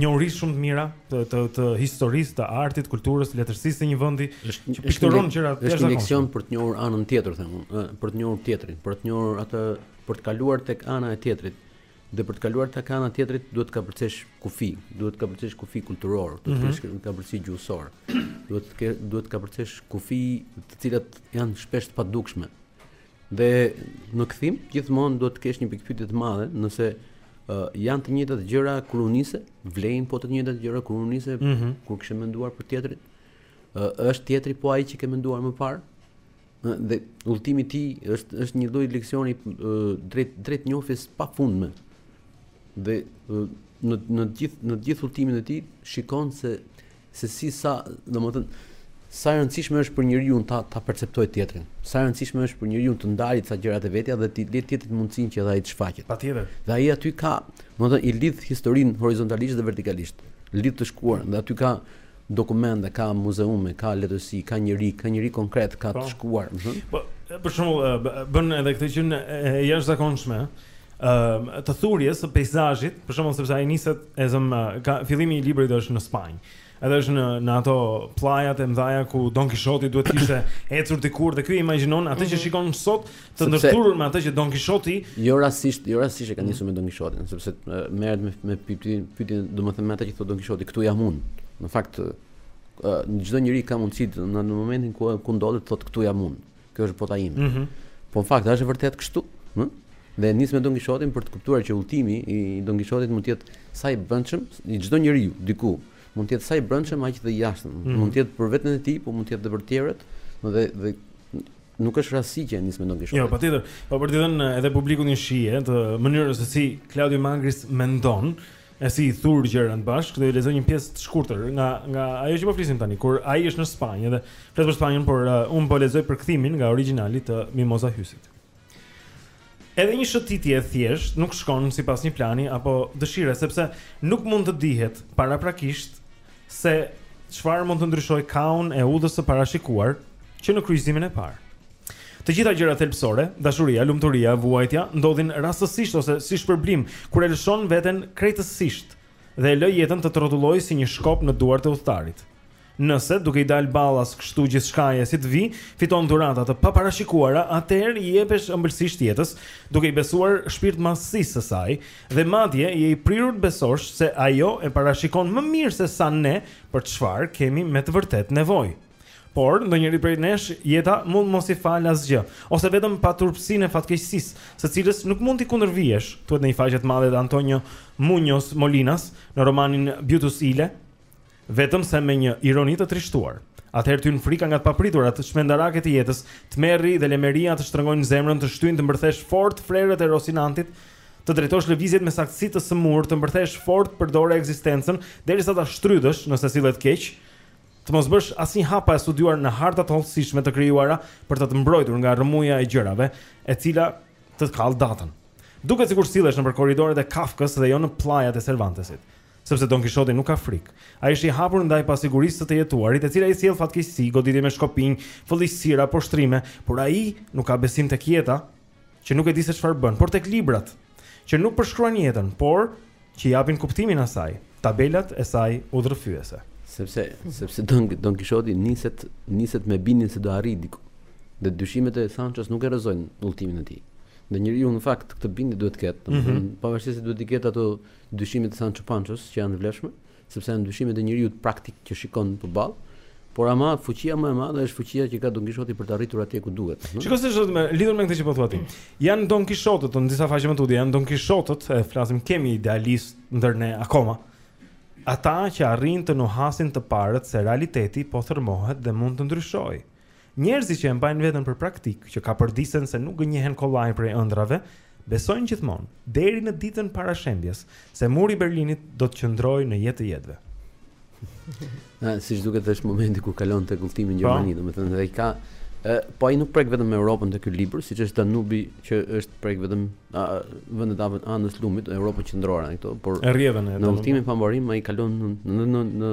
Njohuri shumë të mira të të, të historisë, të artit, kulturës, letërsisë së një vendi që pikturon gjëra të jashtëzakonshme. Është një leksion për të njohur anën tjetër, them unë, për të njohur tjetrin, për të njohur atë, për të kaluar tek ana e tjetrit. Dhe për të kaluar tek ana e tjetrit duhet të kapërcesh kufi, duhet të kapërcesh kufi kulturor, duhet të kapërcesh kufi gjuhësor. Duhet të ke, duhet të kapërcesh kufi të cilat janë shpesh të padukshme. Dhe në kthim gjithmonë duhet të kesh një pikëpyetje të madhe nëse uh, janë të njëjtat gjëra kur u nise, vlejnë po të njëjtat gjëra kur u nise, mm -hmm. kur kishe menduar për tjetrin. Uh, është tjetri po ai që ke menduar më parë? Dhe udhëtimi i tij është është një lloj leksioni drejt drejt njohjes pafundme. Dhe në në të gjithë në të gjithë udhëtimin e tij shikon se se si sa, domethënë, sa e rëndësishme është për njeriun ta ta perceptojë tjetrin. Sa e rëndësishme është për njeriun të ndajë disa gjëra të vetja dhe t'i lërë tjetrit mundësinë që ai të shfaqet. Patjetër. Dhe ai aty ka, domethënë, i lidh historinë horizontalisht dhe vertikalisht. Lidh të shkuarën dhe aty ka Dokumente, ka muzeume, ka letërsi, ka njeri, ka njeri konkret, ka të shkuar, domethënë. Po, për shembull, bën edhe këtë që është e jashtëzakonshme, ë të thurjes së peizazhit, për shembull sepse ai niset e zëmë ka fillimi i librit është në Spanjë. Edhe është në në ato pllajat e mëdha ku Don Kishoti duhet të kishte ecur dikur dhe ky imagjinon atë që mhm. shikon sot të ndërthurur me atë që Don Kishoti jo rastisht jo rastisht e ka nisur me Don Kishotin sepse merret me me pyetjen pyetjen domethënë me atë që thotë Don Kishoti këtu jam unë në fakt në çdo njeri ka mundësi në në momentin ku ku ndodhet thotë këtu jam unë kjo është bota ime mm -hmm. po në fakt është vërtet kështu ëh dhe nis me Don Kishotin për të kuptuar që udhëtimi i Don Kishotit mund të jetë sa i brendshëm i çdo njeriu diku mund të jetë sa i brendshëm aq dhe i jashtëm mm -hmm. mund të jetë për veten e tij po mund të jetë edhe për të tjerët dhe dhe Nuk është rastësi që e nis me Don Kishotin. Jo, patjetër. Po për të dhënë edhe publikut një shije të mënyrës se si Claudio Magris mendon, e si i thur gjërat bashkë, do lexoj një pjesë të shkurtër nga nga ajo që po flisim tani, kur ai është në Spanjë dhe flet për Spanjën, por uh, unë po lexoj përkthimin nga origjinali të Mimoza Hysës. Edhe një shëtitje e thjeshtë nuk shkon sipas një plani apo dëshire, sepse nuk mund të dihet paraprakisht se çfarë mund të ndryshojë kahun e udhës së parashikuar që në kryqëzimin e parë. Të gjitha gjërat thelbësore, dashuria, lumturia, vuajtja, ndodhin rastësisht ose si shpërblim, kur e lëshon veten krejtësisht dhe e lë jetën të të rrotullojë si një shkop në duart e udhëtarit. Nëse duke i dalë ballas kështu gjithçkaje si të vijë, fiton dhurata të paparashikuara, atëherë i jepesh ëmbëlsisht jetës, duke i besuar shpirtmadhësisë së saj dhe madje je i prirur të besosh se ajo e parashikon më mirë se sa ne për çfarë kemi me të vërtetë nevojë. Por, ndonjërit prej nesh jeta mund mos i falë asgjë, ose vetëm paturpësinë e fatkeqësisë, së cilës nuk mund t'i kundërvihesh, thuhet në një faqe të madhe të Antonio Muñoz Molinas në romanin Beatus Ille, Vetëm se me një ironi të trishtuar. Atëherë t'hynë frika nga të papriturat e shëmtuara të jetës, tmerri dhe lemeria të shtrëngojnë zemrën, të shtyjnë të mbërthesh fort frerët e Rosinantit, të drejtosh lëvizjet me saktësi të sëmurë, të mbërthesh fort për dore ekzistencën, derisa ta shtrydhësh, nëse sillet keq, të mos bësh asnjë hap pa e studiuar në harta të hollësishme të krijuara për të të mbrojtur nga rrëmuja e gjërave, e cila të kallë datën. Duket sikur sillesh nëpër korridoret e Kafkës dhe jo në pllajat e Servantesit. Sepse Don Kishoti nuk ka frikë. Ai është i hapur ndaj pasigurisë së të jetuarit, e cila i sjell fatkeqësi, goditje me shkopinj, fëlliqësira, poshtrime, por ai nuk ka besim tek jeta, që nuk e di se çfarë bën, por tek librat, që nuk përshkruajnë jetën, por që i japin kuptimin asaj, tabelat e saj udhërrëfyese. Sepse, sepse Don, Don Kishoti niset, niset me bindjen se do arrijë diku. Dhe dyshimet e Sanchos nuk e rrëzojnë udhëtimin e tij. Dhe njeriu në fakt këtë bindje duhet të ketë, mm -hmm. pavarësisht se duhet të ketë ato dyshimet e Sanço Panços që janë të vlefshme, sepse janë dyshimet e njeriut praktik që shikon përballë. Por ama fuqia më e madhe është fuqia që ka Don Kishoti për të arritur atje ku duhet. Hm? Shiko se është e lidhur me këtë që po thua ti. Mm. Janë Don Kishotët në disa faqe më tutje, janë Don Kishotët, le të flasim kemi idealistë ndër ne akoma. Ata që arrijnë të nuhasin të parët se realiteti po thërmohet dhe mund të ndryshojë. Njerëzit që e mbajnë veten për praktikë, që kapërdisen se nuk gënjehen kollaj prej ëndrrave, besojnë gjithmonë, deri në ditën para shembjes, se Muri i Berlinit do të qëndrojë në jetë të jetëve. Na, siç duket është momenti kur kalon tek udhëtimi në, po, Gjermani, domethënë ai ka ë po ai nuk prek vetëm Europën te ky libër, siç është Danubi që është prek vetëm vendet anës lumit, Europën qendrore ai këto, por rrjedhën e në udhëtimin pa mbarim ai kalon në në në në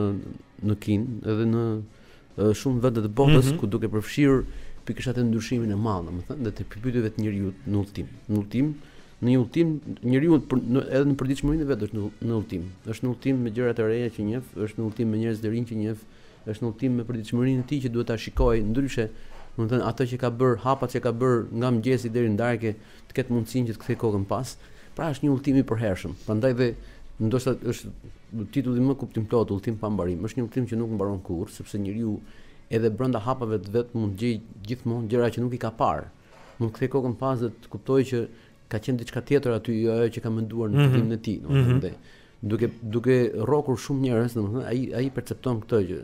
në Kinë edhe në, në shumë vende të botës mm -hmm. ku duke përfshirë pikërisht atë ndryshimin e madh, domethënë dhe të pyetjeve të njeriut në udhtim. Në udhtim, në një udhtim njeriu edhe në përditshmërinë e vet është në udhtim. Është në udhtim me gjëra të reja që njeh, është në udhtim me njerëz të rinj që njeh, është në udhtim me përditshmërinë e tij që duhet ta shikojë ndryshe, domethënë atë që ka bër, hapat që ka bër nga mëngjesi deri në darkë, të ketë mundësinë që të kthejë kokën pas. Pra është një udhëtim i përhershëm. Prandaj dhe ndoshta është titulli më kuptimplotë, udhëtim pa mbarim. Është një udhëtim që nuk mbaron kurrë, sepse njeriu edhe brenda hapave të vet mund të gjejë gjithmonë gjëra që nuk i ka parë. Mund të kthejë kokën pas dhe të kuptojë që ka qenë diçka tjetër aty, jo ajo që ka menduar në mhm. fillimin mm -hmm. e tij, domethënë mm -hmm. duke duke rrokur shumë njerëz, domethënë ai ai percepton këtë gjë.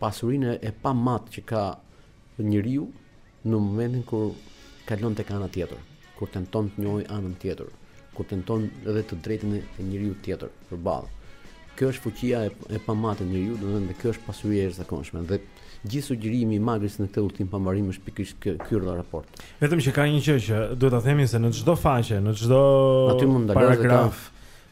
Pasurinë e pamatë që ka Njeriu në momentin kur kalon tek ana tjetër, kur tenton të njohë anën tjetër, kur tenton edhe të drejtën e njeriut tjetër përballë. Kjo është fuqia e, e pamatë e njeriut, domethënë kjo është pasuri e jashtëzakonshme dhe gjithë sugjerimi i Magris në këtë udhtim pa mbarim është pikërisht ky ky raport. Vetëm që ka një gjë që duhet ta themi se në çdo faqe, në çdo paragraf,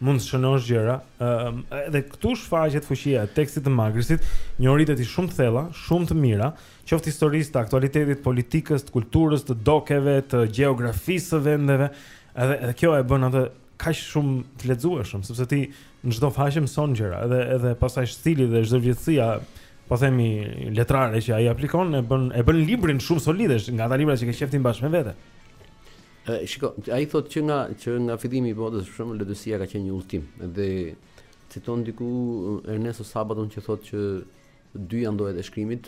mund të shënosh gjëra. Ëm uh, edhe këtu shfaqet fuqia e tekstit të Magrisit, njohuritë e tij shumë të thella, shumë të mira, qoftë historisë, të aktualitetit, politikës, të kulturës, të dokeve, të gjeografisë së vendeve. Edhe edhe kjo e bën atë kaq shumë të lexueshëm, sepse ti në çdo faqe mëson gjëra, edhe edhe pastaj stili dhe zhdërvjelltësia po themi letrare që ai aplikon e bën e bën librin shumë solid, është nga ata libra që ke qejf t'i mbash me vete. Shiko, ai thotë që nga që nga fillimi i botës, për shembull, letërsia ka qenë një udhëtim dhe citon diku Ernesto Sabaton që thotë që dy janë llojet e shkrimit,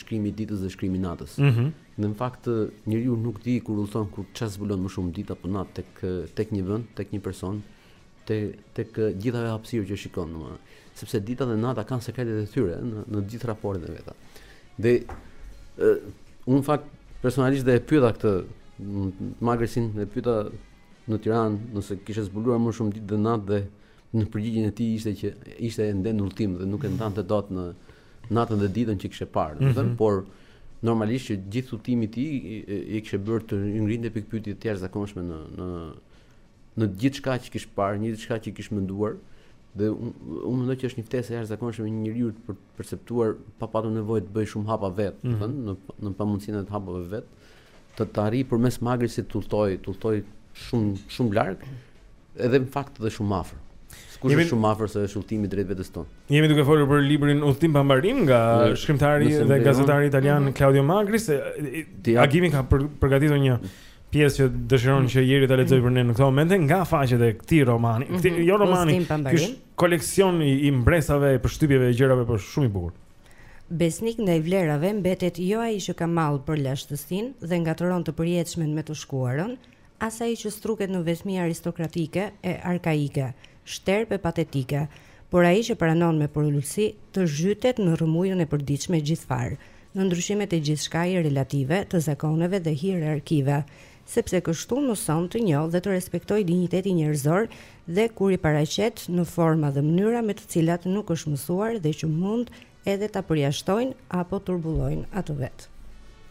shkrimi i ditës dhe shkrimi i natës. Mm -hmm. Në fakt njeriu nuk di kur udhëton kur çfarë zbulon më shumë ditë apo natë tek tek një vend, tek një person, te tek gjithë ajo hapësirë që shikon domethënë sepse dita dhe nata kanë sekretet e tyre në në të gjithë raportet e veta dhe unë fakt personalisht dhe e pyeta këtë Magresin e pyeta në Tiranë nëse kishte zbuluar më shumë ditë dhe natë dhe në përgjigjen e tij ishte që ishte ende në udhëtim dhe nuk e ndante dot në natën dhe ditën që kishte parë, mm -hmm. por normalisht që gjithë udhëtimi i tij i kishte bërë të ngrinte pikëpyetje të jashtëzakonshme në në në gjithçka që kish parë, një diçka që kish menduar dhe unë mendoj që është një ftesë e jashtëzakonshme një njeriu të për të perceptuar pa patur nevojë të bëjë shumë hapa vetë, mm -hmm. në në pamundësinë e të hapave vetë, të të arrijë përmes Magrisit të udhëtojë, të udhëtojë shumë shumë larg, edhe në fakt edhe shumë afër. Sikur është shumë afër se është udhëtimi drejt vetes tonë. Jemi duke folur për librin Udhëtim pa mbarim nga shkrimtari dhe gazetari italian mm -hmm. Claudio Magris e Agimi ka përgatitur një pjesë që dëshiron që Jeri ta lexojë për ne në këtë moment nga faqet e këtij romani. Mm -hmm. jo romani, ky është koleksion i, i mbresave, i përshtypjeve e gjërave por shumë i bukur. Besnik ndaj vlerave mbetet jo ai që ka mall për lashtësinë dhe ngatërron të përjetshmen me të shkuarën, as ai që struket në vetmi aristokratike e arkaike, shterpë e patetike, por ai që pranon me përulësi të zhytet në rrëmujën e përditshme gjithfarë, në ndryshimet e gjithçkaje relative, të zakoneve dhe hierarkive, sepse kështu mëson të njohë dhe të respektojë dinjitetin njerëzor dhe kur i paraqet në forma dhe mënyra me të cilat nuk është mësuar dhe që mund edhe ta përjashtojnë apo turbullojnë atë vetë.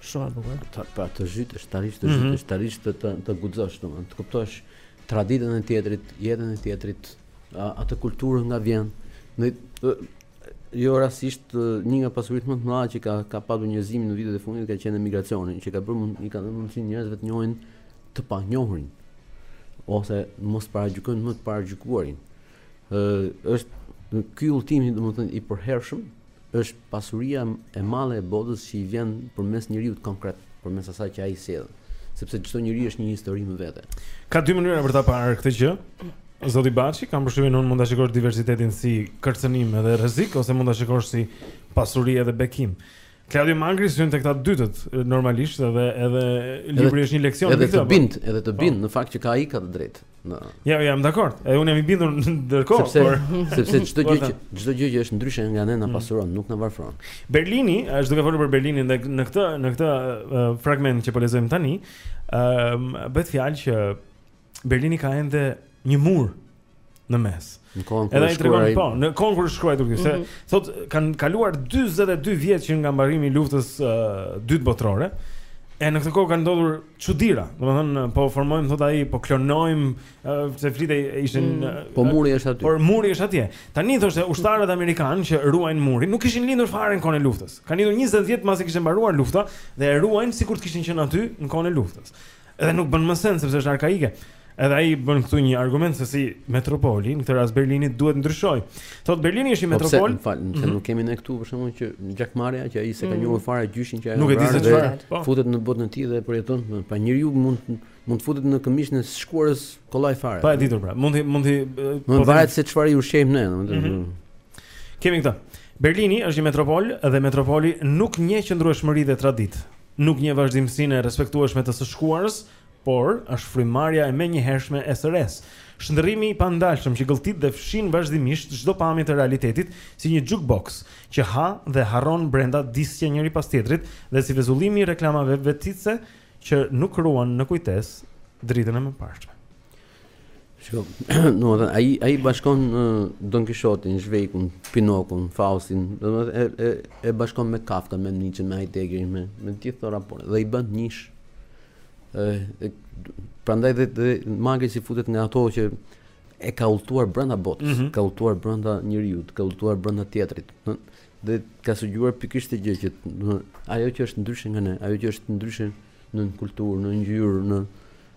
Shumë e bukur. Ta, pra të zhytesh, të arrish të mhm. zhytesh, të arrish të të, të guxosh, domethënë, të kuptosh traditën e tjetrit, jetën e tjetrit, atë kulturën nga vjen, në Jo rastisht një nga pasuritë më të mëdha që ka ka patur njerëzimi në vitet e fundit ka qenë emigracioni, që ka bërë i ka dhënë mundësinë njerëzve të njohin të panjohurin ose mos paragjykojnë më të paragjykuarin. Ë është ky udhëtimi domethënë i përhershëm është pasuria e madhe e botës që i vjen përmes njeriut konkret, përmes asaj që ai sjell. sepse çdo njeri është një histori më vete. Ka dy mënyra për ta parë këtë gjë. Zoti Baçi, kam përshtypjen unë mund ta shikosh diversitetin si kërcënim edhe rrezik ose mund ta shikosh si pasuri edhe bekim. Claudio Magris hyn te këta të dytët normalisht edhe edhe libri është një leksion edhe të bind, edhe të bind po. në fakt që ka ai ka të drejtë. Jo, ja, jam dakord. E unë jam i bindur ndërkohë, sepse por... sepse çdo gjë që çdo gjë që është ndryshe nga ne na mm. pasuron, nuk na varfëron. Berlini, është duke folur për Berlinin dhe në këtë në këtë uh, fragment që po lexojmë tani, ëm ehm, uh, bëhet fjalë që Berlini ka ende një mur në mes. Në kohën kur shkruan. Po, në kohën kur shkruan duket se mm -hmm. thotë kanë kaluar 42 vjet që nga mbarimi i luftës uh, dytë botërore. E në këtë kohë kanë ndodhur Çudira, domethënë po formojmë thotë ai, po klonojmë, se flitej ishin mm. Po muri është aty. Por muri është atje. Tani thoshte ushtarët amerikanë që ruajnë murin, nuk kishin lindur fare në kohën e luftës. Kanë lindur 20 vjet mbasi kishte mbaruar lufta dhe e ruajnë sikur të kishin qenë aty në kohën e luftës. Edhe nuk bën më sens sepse është arkaike. Edhe ai bën këtu një argument se si metropoli, në këtë rast Berlini duhet të ndryshojë. Thotë Berlini është një po metropol. Po falem, se mhm. nuk kemi ne këtu për shkakun që gjakmarrja që ai s'e ka mhm. njohur fare gjyshin që ai nuk e di se çfarë po. futet në botën e tij dhe përjeton, pa njeriu mund mund të futet në këmishën e së shkuarës kollaj fare. Pa e ditur pra. Mund të mund të po Varet se çfarë i ushqejmë ne, domethënë. Mhm. Kemi këta. Berlini është një metropol dhe metropoli nuk njeh qëndrueshmëri dhe traditë. Nuk njeh vazhdimësinë e respektueshme të së shkuarës, por është frymëmarrja e menjëhershme e së resë, shndërrimi i pandalshëm që gëlltit dhe fshin vazhdimisht çdo pamje të realitetit si një jukebox që ha dhe harron brenda disqe njëri pas tjetrit dhe si vezullimi i reklamave vetëtitëse që nuk ruan në kujtesë dritën e mëparshme. Shiko, në ai, ai bashkon Don Kishotin, Shvejkun, Pinokun, Faustin, domethënë e, e, e bashkon me Kafka, me Nietzsche, me Heidegger, me, me gjithë të rapore, dhe i bën njësh. E, e, prandaj dhe, dhe magri si futet nga ato që e ka udhëtuar brenda botës, mm -hmm. ka udhëtuar brenda njeriut, ka udhëtuar brenda tjetrit, në, dhe ka sugjeruar pikërisht këtë gjë që, në, ajo që është ndryshe nga ne, ajo që është ndryshe në kulturë, në ngjyrë, në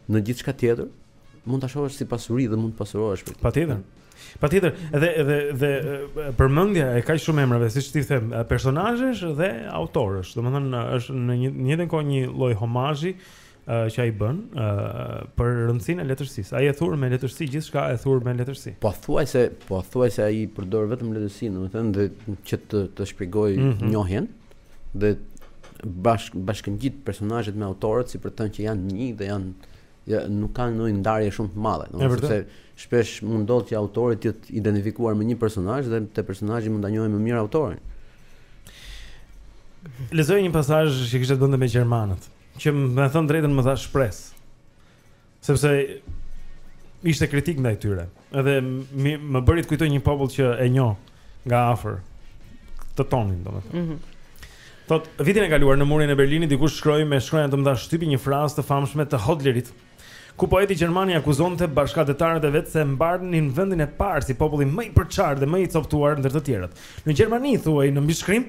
në gjithçka tjetër, mund ta shohësh si pasuri dhe mund të pasurohesh për këtë. Patjetër. Patjetër, edhe edhe dhe përmendja e kaq shumë emrave, si t'i them, personazhesh dhe autorësh. Domethënë është në të njëjtën kohë një lloj homazhi uh, që ai bën uh, për rëndësinë e letërsisë. Ai e thur me letërsi gjithçka e thur me letërsi. Pothuajse pothuajse ai përdor vetëm letërsinë, domethënë dhe që të të shpjegojë mm -hmm. njohjen. dhe bashk bashkëngjit personazhet me autorët si për të thënë që janë një dhe janë ja, nuk kanë ndonjë ndarje shumë të madhe, domethënë sepse shpesh mund të ndodhë që autori të jetë identifikuar me një personazh dhe te personazhi mund ta njohë më mirë autorin. Lexoj një pasazh që kishte bënë me gjermanët, që me thënë të drejtën më dha shpresë. Sepse ishte kritik ndaj tyre. Edhe më bëri të kujtoj një popull që e njoh nga afër, tonin, domethënë. Mm -hmm. Thotë, vitin e kaluar në murin e Berlinit dikush shkroi me shkronja të mëdha shtypi një frazë të famshme të Hölderlinit, ku poeti gjerman i akuzonte bashkatdhetarët e vet se mbanin vendin e parë si populli më i përçarë dhe më i copëtuar ndër të tjerët. Në Gjermani thuhej në mbishkrim,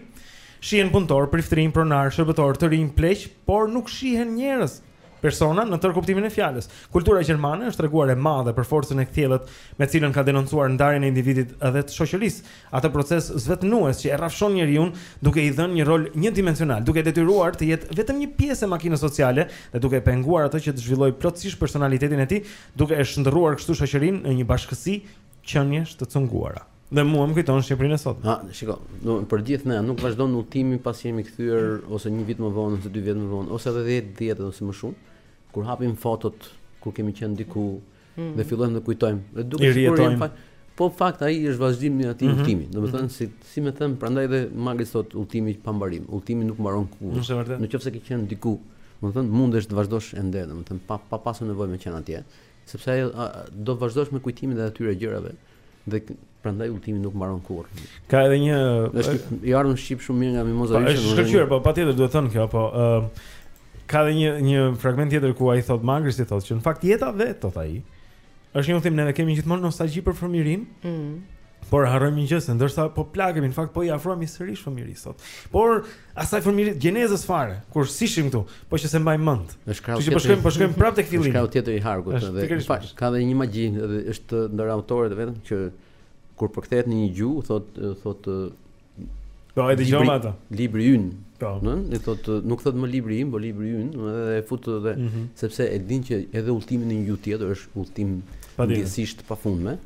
shihen punëtorë, priftërinj, pronarë, shërbëtorë, të rinj, pleq, por nuk shihen njerëz. persona në tërë kuptimin e fjalës. Kultura gjermane është treguar e madhe për forcën e kthjellët me të cilën ka denoncuar ndarjen e individit dhe të shoqërisë, atë proces zvetënues që e rrafshon njeriun duke i dhënë një rol njëdimensional, duke e detyruar të jetë vetëm një pjesë e makinës sociale dhe duke e penguar atë që të zhvillojë plotësisht personalitetin e tij, duke e shndërruar kështu shoqërinë në një bashkësi qeniesh të cunguara. Dhe mua më kujton Shqipërinë e sot. Ha, shiko, do për gjithë ne nuk vazhdon udhëtimi pasi jemi kthyer ose një vit më vonë ose dy vjet më vonë ose edhe 10 vjet ose më shumë. Kur hapim fotot kur kemi qenë diku mm. dhe fillojmë të kujtojmë. Dhe duket sikur jemi fakt, po fakt ai është vazhdimi i atij mhm. udhëtimi. Mm -hmm. Domethënë mhm. si si me thënë, prandaj dhe Magris thotë udhëtimi pa mbarim. Udhëtimi nuk mbaron kurrë. Në qoftë se ke qenë diku, domethënë mundesh të vazhdosh ende, domethënë pa pa pasur nevojë me qenë atje sepse ajo do të vazhdosh me kujtimin e atyre gjërave, Dhe prandaj udhëtimi nuk mbaron kurrë. Ka edhe një është i ardhur në shqip shumë mirë nga Mimoza Hysa. Është shkëlqyer, po patjetër duhet thënë kjo, po ë ka edhe një një fragment tjetër ku ai thotë Magrisi thotë që në fakt jeta vetë thotë ai. Është një udhëtim neve kemi gjithmonë nostalgji për fëmijërinë. Ëh. Mm. Por harrojmë një gjë se ndërsa po plakemi në fakt po i afrohemi sërish fëmijërisë sot. Por Asaj fëmijërie gjenezës fare, kur s'ishim këtu, po që s'e mbaj mend. Kështu që po shkojmë, po shkojmë prapë tek fillimi. Është krahu tjetër i harkut dhe ka dhe një magji, edhe është ndër autorët vetëm që kur përkthehet në një gjuhë, thotë thotë Po e dëgjova atë. Libri ynë. Po. Ëh, i thotë nuk thotë më libri im, po libri ynë, edhe e fut edhe mm -hmm. sepse e din që edhe udhëtimi në një gjuhë tjetër është udhëtim ndjesish të pafundme,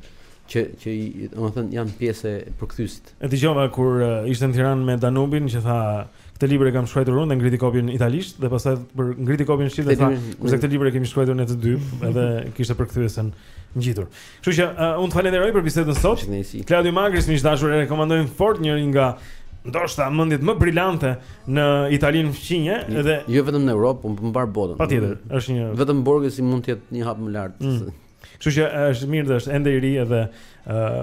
që që i, domethënë janë pjesë e përkthyesit. E dëgjova kur ishte në Tiranë me Danubin që tha, këtë libër e kam shkruar unë dhe ngriti kopjen në italisht dhe pastaj për ngriti kopjen në shqip dhe tha, kurse këtë libër e kemi shkruar ne të dy, edhe kishte përkthyesen ngjitur. Kështu që uh, unë të falenderoj për bisedën sot. Claudio Magris miq të dashur e rekomandojmë fort njërin nga ndoshta mendjet më brilante në Italinë fqinje dhe jo vetëm në Europë, por në mbarë botën. Patjetër, është një vetëm Borges i mund të jetë një hap më lart. Mm. Kështu që është mirë dhe është ende i ri edhe ë uh,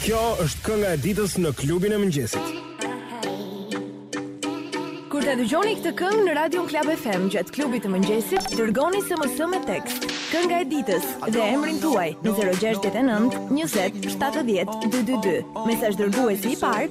Kjo është kënga e ditës në klubin e mëngjesit. Kur ta dëgjoni këtë këngë në Radio Club FM gjatë klubit të mëngjesit, dërgoni SMS me tekst. Kënga e ditës dhe emrin tuaj në 069 20 70 222. Mesazhdërguesi i parë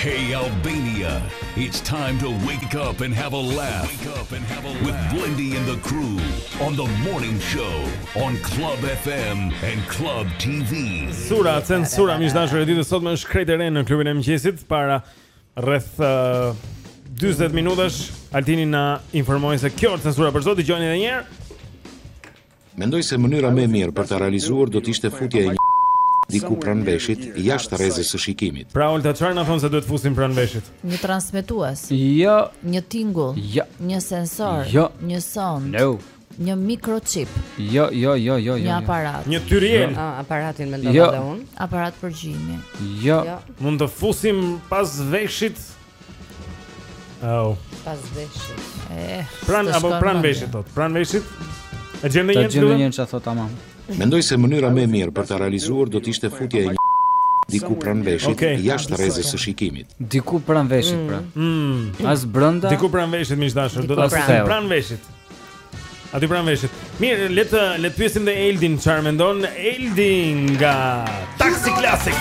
Hey Albania, it's time to wake up and have a laugh with Blendi and the crew on the morning show on Club FM and Club TV. Sura, censura, miq të dashur e ditës sot më në është krejt e re në klubin e mëngjesit para rreth uh, 20 minutash Altini na informoi se kjo është censura për sot, dëgjojeni edhe njëherë Mendoj se mënyra më e mirë për ta realizuar do të ishte futja e një diku pranë veshit, jashtë rrezes së shikimit. Pra Olta çfarë na thon se duhet fusim pranë veshit? Një transmetues. Jo. Një tingull. Jo. Një sensor. Jo. Një sond. No. Një mikrochip. Jo, jo, jo, jo, jo. Një jo. aparat. Një turjelë. Jo. Ah, aparatin mendova jo. dhe unë. Aparat përgjimi. Jo. jo. Mund të fusim pas veshit Au. Pas veshit. Eh. Pran apo pran veshit thot. Pran veshit. E gjen në një çfarë? Gjen në një çfarë thot tamam. Mendoj se mënyra më e mirë për ta realizuar do të ishte futja e një diku pran veshit okay. jashtë rrezes së shikimit. Diku pran veshit pra. Mm. mm. As brenda. Diku pran veshit miq të dashur, do ta pran veshit. Aty pranë veshit. Mirë, le të le të pyesim dhe Eldin çfarë mendon Eldi nga Taxi Classic.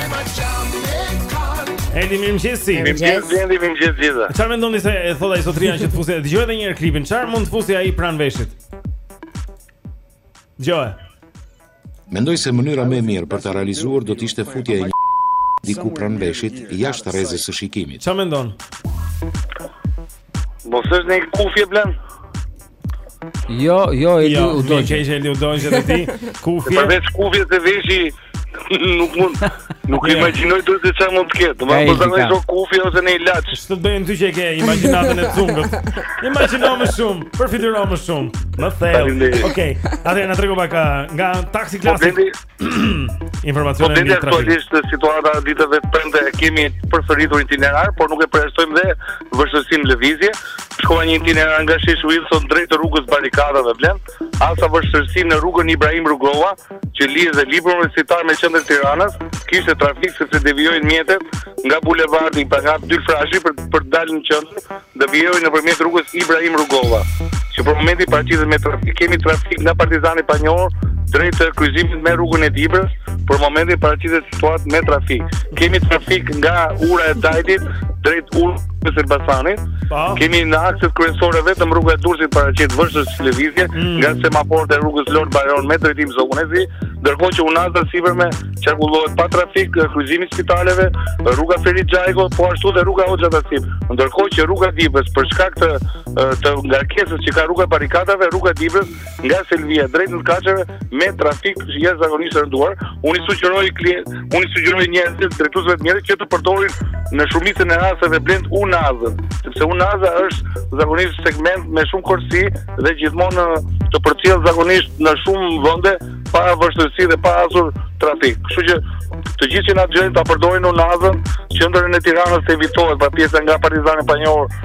Eldi mirë mëngjesi. Mirë mëngjesi, Eldi mirë mëngjesi gjithë. Çfarë mendoni se e thotë ai zotëria që të fusi? Dëgjoje edhe një herë klipin. Çfarë mund të fusi ai pranë veshit? Dëgjoje. Mendoj se mënyra më e mirë për ta realizuar do të ishte futja e një diku pranë veshit, jashtë rrezes së shikimit. Çfarë mendon? Mos është një kufje Blend. Jo, jo, e jo, di u dojë. Jo, e di u dojë ti. Kufje. Përveç kufjes te veshi nuk mund Nuk e imagjinoj dot se çfarë mund të ketë. Do të thotë ai është kufje ose një ilaç. Ç'të bëjmë ty që e ke imagjinatën e cungët? Imagjino më shumë, përfytyro më shumë. Më thellë. Okej. Okay. Atëherë na trego pak nga taksi po, klasik. Informacione mbi trafikun. Po aktualisht situata e ditëve të premte e kemi përsëritur itinerar, por nuk e përjashtojmë dhe vështirësi në lëvizje. Shkova një itinerar nga Sheshi Wilson drejt rrugës Barrikadave, Blend. Hasa vështirësi në rrugën Ibrahim Rugova, që lidh dhe Librin Universitar me qendrën e Tiranës, kishte trafik sepse devijojnë mjetet nga bulevardi pra nga Abdyl Frashëri për për të dalë në qendër, devijojnë nëpërmjet rrugës Ibrahim Rugova, që për momentin paraqitet me trafik. Kemi trafik nga Partizani i Panjohur drejt kryqëzimit me rrugën e Dibrës, për momentin paraqitet situatë me trafik. Kemi trafik nga ura e Dajtit drejt urës gës Elbasanit. Po. Kemi në akset kryesore vetëm rruga e Durrësit paraqet vështirësi në lëvizje, mm. nga semaforët e rrugës Lord Byron me drejtim Zogun e Zi, ndërkohë që unaza e sipërme qarkullohet pa trafik, kryqëzimi i spitaleve, rruga Ferit Xhajko, po ashtu dhe rruga Hoxha Tasim. Ndërkohë që rruga e Dibrës për shkak të të ngarkesës që ka rruga e Barrikadave, rruga e Dibrës nga Selvia drejt nëntëkatësheve me trafik jashtëzakonisht të rënduar. Unë i sugjeroj klient, unë i sugjeroj njerëzve drejtuesve të mjetit që të përdorin në shumicën e rasteve Blend unazën, sepse unaza është zakonisht segment me shumë korsi dhe gjithmonë të përcjell zakonisht në shumë vende pa vështirësi dhe pa hasur trafik. Kështu që të gjithë që na dëgjojnë ta përdorin unazën, qendrën e Tiranës të evitohet pa pjesa nga Partizani i Panjohur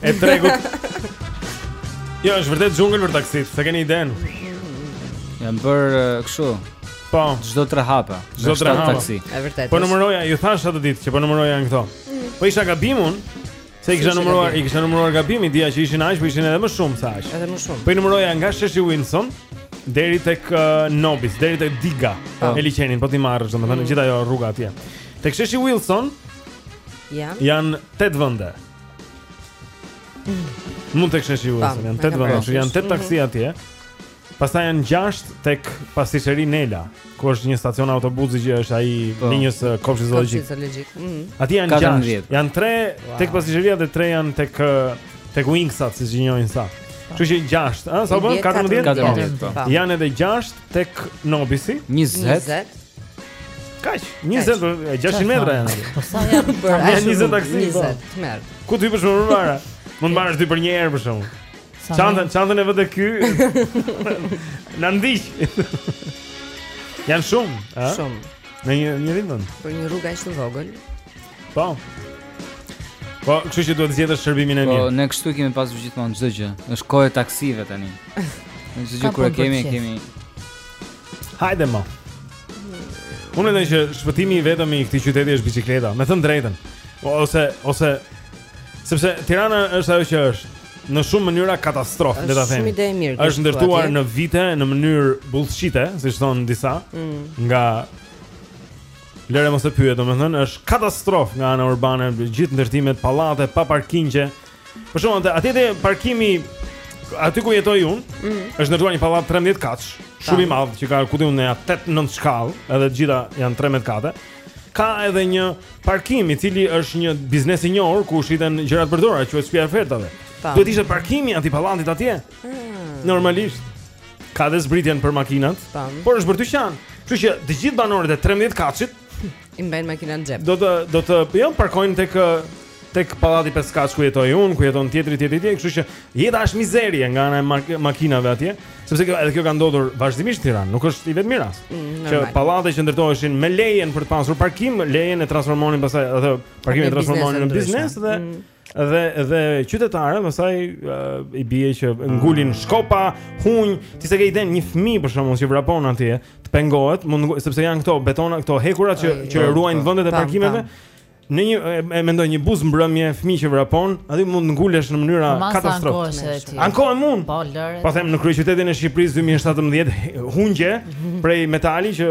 e tregut. Jo, është vërtet xhungël për taksit, s'e keni idenë. Jam bërë eh, kështu. Po, çdo tre hapa, çdo tre hapa taksi. Është vërtet. Po numëroja, ju thash atë ditë që po numëroja janë këto. Mm. Po isha gabim un. Se i kisha numëruar, i kisha numëruar gabim, dia që ishin aq, po ishin edhe më shumë se aq. Edhe më shumë. Po numëroja nga Sheshi Wilson deri tek uh, Nobis, deri tek Diga, oh. te liqeni, po t'i marrësh, domethënë mm. gjithë ajo rruga atje. Tek Sheshi Wilson janë janë 8 vende. Mm. Tek Sheshi Wilson, janë tetë vende, janë tetë taksi atje Pastaj janë gjasht tek pastiçeri Nela Ku është një stacion autobusi që është ai po. linjës uh, kopshi zoologjik Kopshi zoologjik mhm. Aty janë gjasht, janë tre tek pastiçeria dhe tre janë tek uh, Tek wingsat, siç i njohin ca po. Kështu që gjasht, a, sa bën, 14? 14, po. Janë edhe gjasht Tek Nobisi 20 Kaq, 20 për 600 metra janë. Po sa janë pra, 20 taksi? 20 po. të merr. Ku ti bësh më para? Mund të marrësh dy për një herë për shembull. Çantën, çantën e vë te ky. Na ndiq. Janë shumë, a? Shumë. Në një një rindën. Për një rrugë aq të vogël. Po. Po, kështu që duhet të zgjedhësh shërbimin e po, mirë. Po, ne kështu kemi pasur gjithmonë çdo gjë. Është kohë e taksive tani. Ne çdo gjë kur e kemi, kemi. Hajde mo. Unë mendoj që shpëtimi i vetëm i këtij qyteti është biçikleta, me thënë drejtën. Ose ose sepse Tirana është ajo që është në shumë mënyra katastrofë, le ta them. Shumë ide e mirë. Është ndërtuar në vite në mënyrë bullshite, siç thonë disa, mm. nga Lëre mos e pyet, domethënë është katastrofë nga ana urbane, gjithë ndërtimet, pallate pa parkingje. Për shembull atë aty te parkimi aty ku jetoj unë, mm -hmm. është ndërtuar një pallat 13 katësh, shumë i madh që ka ku di unë 8-9 shkallë, edhe të gjitha janë 13 kate. Ka edhe një parkim i cili është një biznes i njohur ku shiten gjërat përdora, quhet Shpia e Ofertave. Duhet ishte parkimi i atij pallatit atje. Mm. Normalisht. Ka dhe zbritjen për makinat. Tam. Por është bërë dyqan. Kështu që të gjithë banorët e 13 katshit i mbajnë makinën në xhep. Do të thotë po jo parkojnë tek tek pallati pesë katsh ku jetoj unë, ku jeton tjetri tjetri tjetri, kështu që jeta është mizerie nga ana e mak makinave atje, sepse kjo edhe kjo ka ndodhur vazhdimisht në Tiranë, nuk është i vetmi rast. Mm, që pallate që ndërtoheshin me lejen për të pasur parkim, lejen e transformonin pastaj atë parkimin e transformonin në biznes dhe mm. Dhe dhe qytetarët pastaj uh, i bie që ngulin shkopa, hunj, ti s'e ke idenë një fëmijë për shembull që vrapon atje, të pengohet, mund të sepse janë këto betona, këto hekura që që po, ruajnë po. vendet e parkimeve. Ndonjëherë e mendoj një buzëmbrëmje fëmijë që vrapon, aty mund të ngulesh në mënyra katastrofike. Anko e mund. Po lëre. Po them në kryeqytetin e Shqipërisë 2017 hunj prej metali që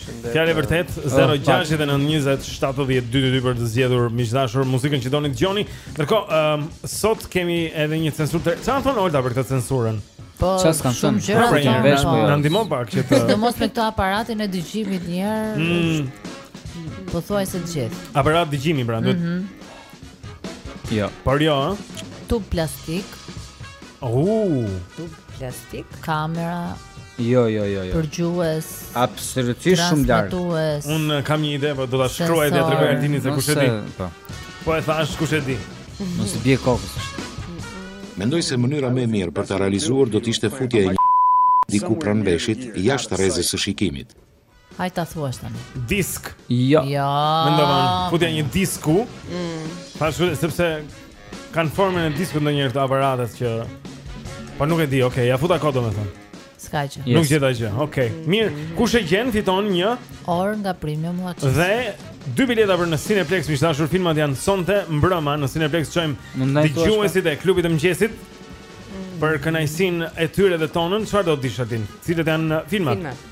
Fjalë vërtet, 0-6-9-20-7-12-22 për të zgjedhur miq të dashur muzikën që doni të dëgjoni Ndërkohë, um, ehm, sot kemi edhe një censurë të... Ça na thotë Olta për këtë censurën? Po, shumë gjëra të gjëra të gjëra Na ndihmon pak që të... Sidomos me këtë aparatin e dëgjimit një herë mm. Po thuaj se të gjithë Aparat dëgjimi, pra, mm -hmm. Jo. Po jo, ë? Tub plastik. Uuu. Tub plastik. Kamera. Jo, jo, jo, jo. Përgjues. Absolutisht shumë larg. Transmetues. Unë eh, kam një ide, po do ta shkruaj dhe t'ia tregoj Altinit se kush e di. Po. Po e thashë kush e di. Mos i bie kokës. Mendoj se mënyra më e mirë për ta realizuar do të ishte futja e një diku pranë veshit, jashtë rrezes së shikimit. Hajt ta thuash tani. Disk. Jo. Jo. Mendova, futja një disku. Mm. Pashë sepse kanë formën e diskut ndonjëherë ato aparatet që po nuk e di, okay, ja futa kot domethënë. S'ka gjë. Yes. Nuk gjeta gjë. Okay. Mm. Mirë, kush e gjen fiton një orë nga Premium Watch. Dhe dy bileta për në Cineplex, miq të dashur filmat janë sonte mbrëmje në Cineplex çojmë dëgjuesit e klubit të mëngjesit mm. për kënaqësinë e tyre dhe tonën, çfarë do të dish Altin? Cilët janë filmat? Filmat.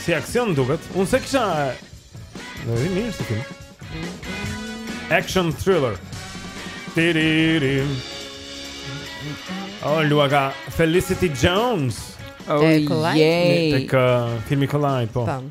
Si aksion duket. Unë s'e kisha Në vi mirë si film. Action thriller. Tiririm. Oh, luaka Felicity Jones. Oh, yay. Tek uh, filmi Collide, po. Tam.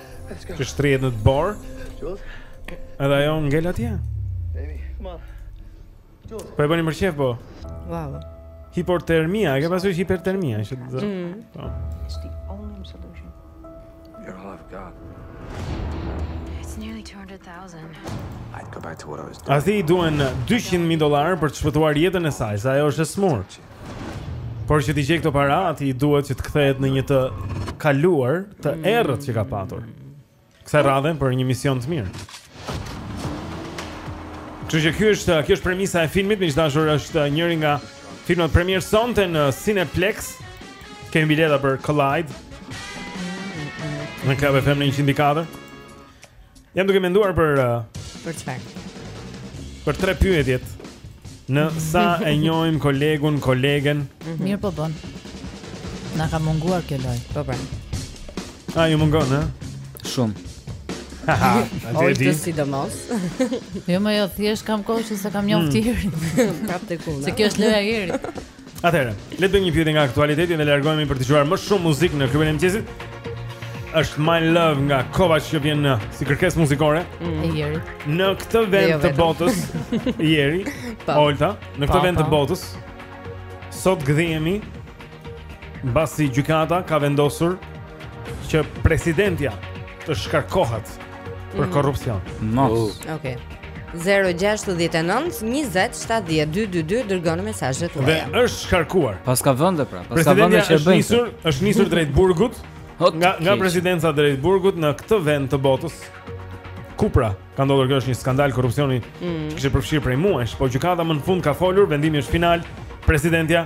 Që shtrihet në dëborë Edhe ajo ngel atje Po e bëni për qejf, po Wow Hipotermia, e ke pasu ishë hipertermia ishë të zërë mm. po. It's the only solution You're all I've got It's nearly 200,000 I'd go back to what I was doing Atij i duhen 200.000 dolarë për të shpëtuar jetën e saj Se ajo është e sëmurë Por që t'i gjejë këto para, atij i duhet që të kthehet në një të kaluar të mm. errët që ka patur. Kësaj radhe për një mision të mirë. Kështu që ky është, kjo është premisa e filmit, miq të dashur, është njëri nga filmat premierë sonte në Cineplex. Kemi bileta për Collide. Në Club FM në 104. Jam duke menduar për uh, për çfarë? Për tre pyetjet. Në sa e njohim kolegun, kolegen? Mm -hmm. Mirë po bën. Na ka munguar kjo lojë. Po pra. A ju mungon, ha? Shumë. Haha, atë di. Ojë sidomos. jo mo jo thjesht kam kohë që s'e kam njohur mm. tjerë. Prapë tek unë. Se kjo është loja e Erit. Atëherë, le të bëjmë një pyetje nga aktualiteti dhe largohemi për të dëgjuar më shumë muzikë në klubin e mëngjesit. Është My Love nga Kovac që vjen si kërkesë muzikore. Mm. E jeri. Në këtë vend jo të botës, jeri, po. Olta, në këtë po, vend të po. botës sot gdhihemi mbasi gjykata ka vendosur që presidentja të shkarkohet për mhm. korrupsion. Mos. Oh. Okej. Okay. 069 20 70 222 Dërgoni mesazhet tuaja Dhe është shkarkuar Paska vende pra Paska vende që e bëjnë Presidentja është nisur drejt burgut Nga, nga presidenca drejt burgut Në këtë vend të botës Ku pra ka ndodhur kjo është një skandal korrupsioni mm. Që kishte përfshirë prej muajsh Po gjykata më në fund ka folur Vendimi është final Presidentja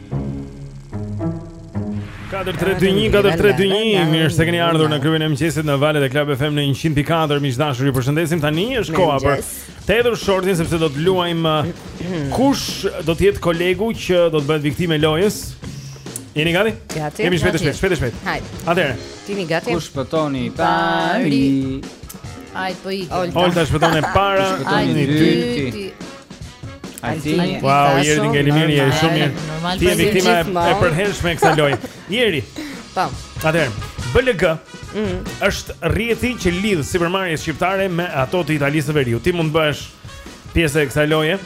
Katër tre dy një katër tre dy një mirë se keni ardhur në klubin e mëngjesit në valët e Club FM në 104 miq të dashur ju përshëndesim tani është koha për të hedhur shortin sepse do të luajmë uh, kush do të jetë kolegu që do të bëhet viktimë e lojës Jeni gati? Gati. Kemi shpejt shpejt shpejt shpejt. Hajde. Atëherë. Jemi gati. Kush shpëton i pari? Hajde po ikë. Olta shpëton e para, Olta shpëton e dytë. Altini. Wow, Jeri ngele, je shumë mirë. Ti je viktima e përhershme e kësaj loje. Jeri. Po. Atëherë, BLG mm. është rrjeti që lidh sipërmarrjet shqiptare me ato të Italisë së Veriut. Ti mund të bëhesh pjesë e kësaj loje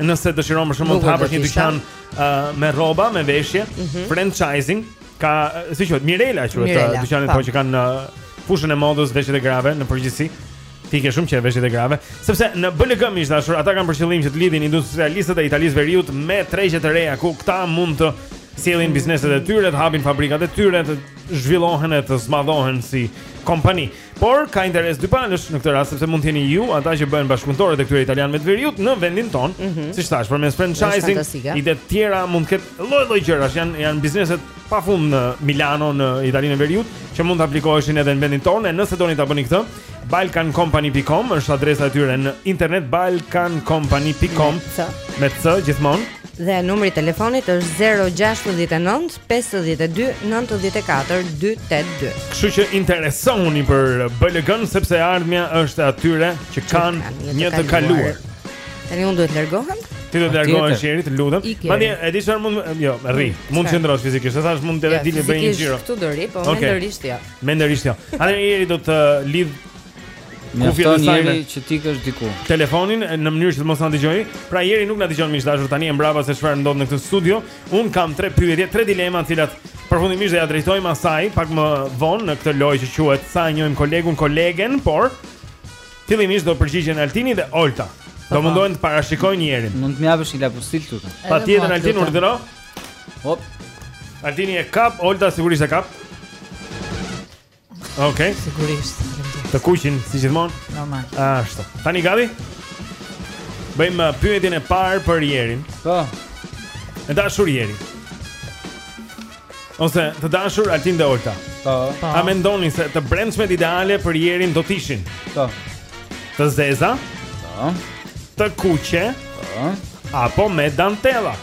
nëse dëshiron për shembull të hapësh një dyqan uh, me rroba, me veshje, mm -hmm. franchising, ka si quhet, Mirela quhen dyqanet po që kanë uh, fushën e modës, veshjet e grave në përgjithësi. Ti i ke shumë qejf veshjet e grave Sepse në BLG miq të dashur Ata kanë për qëllim që të lidhin industrialistët e Italisë së Veriut Me tregje të reja ku këta mund të sjellin bizneset e tyre, të hapin fabrikat e tyre Të zhvillohen e të zmadhohen si kompani Por ka interes dypalësh në këtë rast Sepse mund të jeni ju ata që bëhen bashkëpunëtorët e këtyre italianëve të veriut Në vendin tonë mm -hmm. Siç thashë përmes franchising Ide të tjera mund të ketë lloj-lloj gjërash Janë, Janë bizneset pafund në Milano në Italinë e Veriut Që mund të aplikoheshin edhe në vendin tonë E nëse doni ta bëni këtë balkancompany.com është adresa e tyre në internet balkancompany.com me c gjithmonë dhe numri i telefonit është 069 52 94 282. Kështu që interesohuni për BLG-n sepse e ardhmja është e atyre që kanë një të kaluar. Tani unë duhet të largohem. Ti do të largohesh Jeri të lutem. Madje e di çfarë mund, jo, rri. Mund të qëndrosh fizikisht, se thashë mund të vete të dal të bëj një xhiro. Këtu do rri, po mendërisht jo. Mendërisht jo. Tani Jeri do të lidh kufjet e saj meqë t'i kesh diku. Telefonin në mënyrë që të mos na dëgjojë. Pra Jeri nuk na dëgjon miq të dashur tani e mbrapa se çfarë ndodh në këtë studio. Un kam tre pyetje, tre dilema, të cilat përfundimisht do ja drejtojmë asaj pak më vonë në këtë lojë që quhet sa e njohim kolegun, kolegen, por fillimisht do përgjigjen Altini dhe Olta. Do mundohen të parashikojnë Jerin. Mund të më japësh një lapostil këtu? Patjetër Altin urdhëro. Hop. Altini e kap, Olta sigurisht e kap. Okej, okay. sigurisht. Të kuqin si gjithmonë. Normal. Ashtu. Tani gati? Bëjmë uh, pyetjen e parë për Jerin. Po. E dashur Jeri. Ose të dashur Altin dhe Olta. Po. po. A mendoni se të brendshmet ideale për Jerin do të ishin? Po. Të zeza Po Të kuqe Po Apo me dantela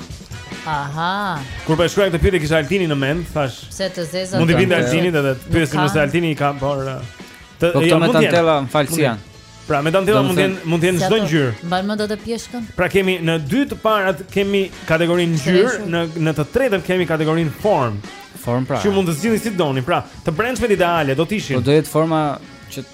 Aha. Kur po shkruaja këtë pyetje kisha Altinin në mend, thash. Se të zeza? Mund të vinte Altini edhe të pyesim nëse Altini ka por uh, të po, ja mund të jetë. Falsia. Pra me dantela mund të jenë mund të jenë çdo ngjyrë. Mban më dot të pjeshkën? Pra kemi në dy të parat kemi kategorinë ngjyrë, në në të tretën kemi kategorinë form. Form pra. Që mund të zgjidhni si të doni. Pra, të brendshmet ideale do të ishin. Po do jetë forma që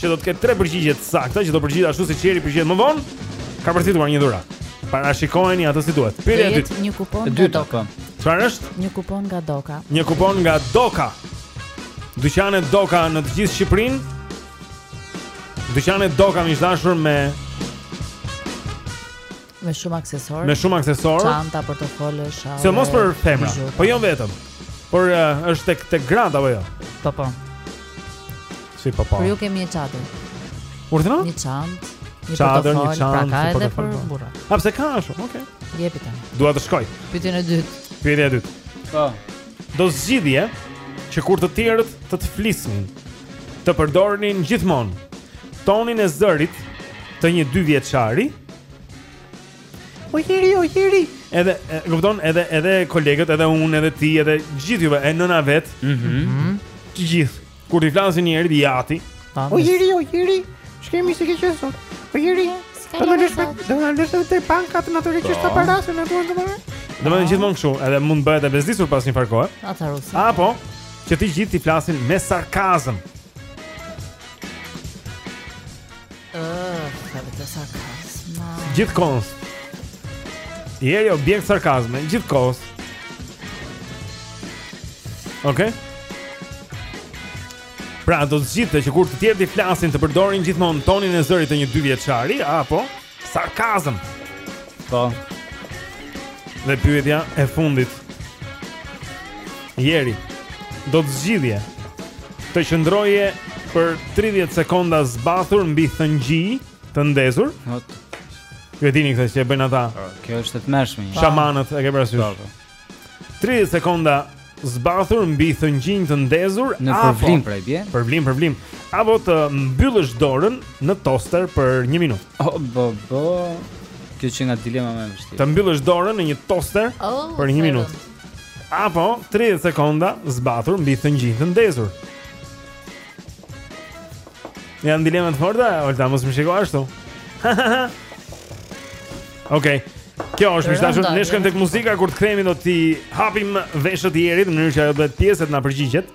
që do të ketë tre përgjigje të sakta që do përgjigjet ashtu siç Jeri përgjigjet më vonë, ka përfituar një dhuratë. Parashikojeni atë si duhet. Pyetja e dytë. Një kupon nga Doka. Po. Çfarë është? Një kupon nga Doka. Një kupon nga Doka. Dyqanet Doka në të gjithë Shqipërinë. Dyqanet Doka miq të dashur me Me shumë aksesorë. Me shumë aksesorë. Çanta, portofolë, shalle. Se mos për femra, po jo vetëm. Por uh, është tek gratë apo jo? Po po. Si po po. Por ju kemi një çadër. Urdhëro? Një çantë. Një çadër, një çantë, pra ka edhe për burra. A pse ka ashtu? Okej. Okay. Jepi tani. Dua të shkoj. Pyetjen e dytë. Pyetja e dytë. Po. Do zgjidhje që kur të tjerët të të flisnin, të përdornin gjithmonë tonin e zërit të një dy vjeçari. O Jeri, o Jeri. Edhe, kupton, edhe edhe kolegët, edhe unë, edhe ti, edhe gjithë juve, e ëma vet. Mhm. Mm të gjithë. Kur t'i flasin Jerit i ati O Jeri, o Jeri ç'kemi si ke qenë sot O Jeri Do në lëshme Do në lëshme të bankat Në të reqështë të parasë Në duhet të marë Domethënë gjithmonë kështu Edhe mund bëhet e bezdisur pas një farë kohe Atëherë Apo Që të gjithë t'i flasin me sarkazm Ëh, sa vetë sarkazma. Gjithë kohës. Jeri objekt sarkazme, gjithë kohës. Okej. Pra do të zgjidhte që kur të tjerët t'i flasin të përdorin gjithmonë tonin e zërit të një dy vjeçari apo sarkazëm. Po. Dhe pyetja e fundit Jeri, do të zgjidhje të qëndroje për 30 sekonda zbathur mbi thëngjij të ndezur. Hot. Ju e dini këtë që e bëjnë ata. Po, kjo është e tmerrshme. Shamanët e ke parasysh. Po, po. 30 sekonda zbathur mbi thëngjij të ndezur në përvlim pra i bie. Përvlim, përvlim. Apo të mbyllësh dorën në toster për 1 minutë. Oh, bo bo. Kjo qenka dilema më e vështirë. Të mbyllësh dorën në një toster oh, për 1 minutë. Apo 30 sekonda zbathur mbi thëngjij të ndezur. Janë dilema të forta, Olta mos më shiko ashtu. Okej. Kjo është më dashur, ne shkojmë tek muzika kur të kthehemi do t'i hapim veshët e Jerit në mënyrë që ajo të bëhet pjesë të na përgjigjet.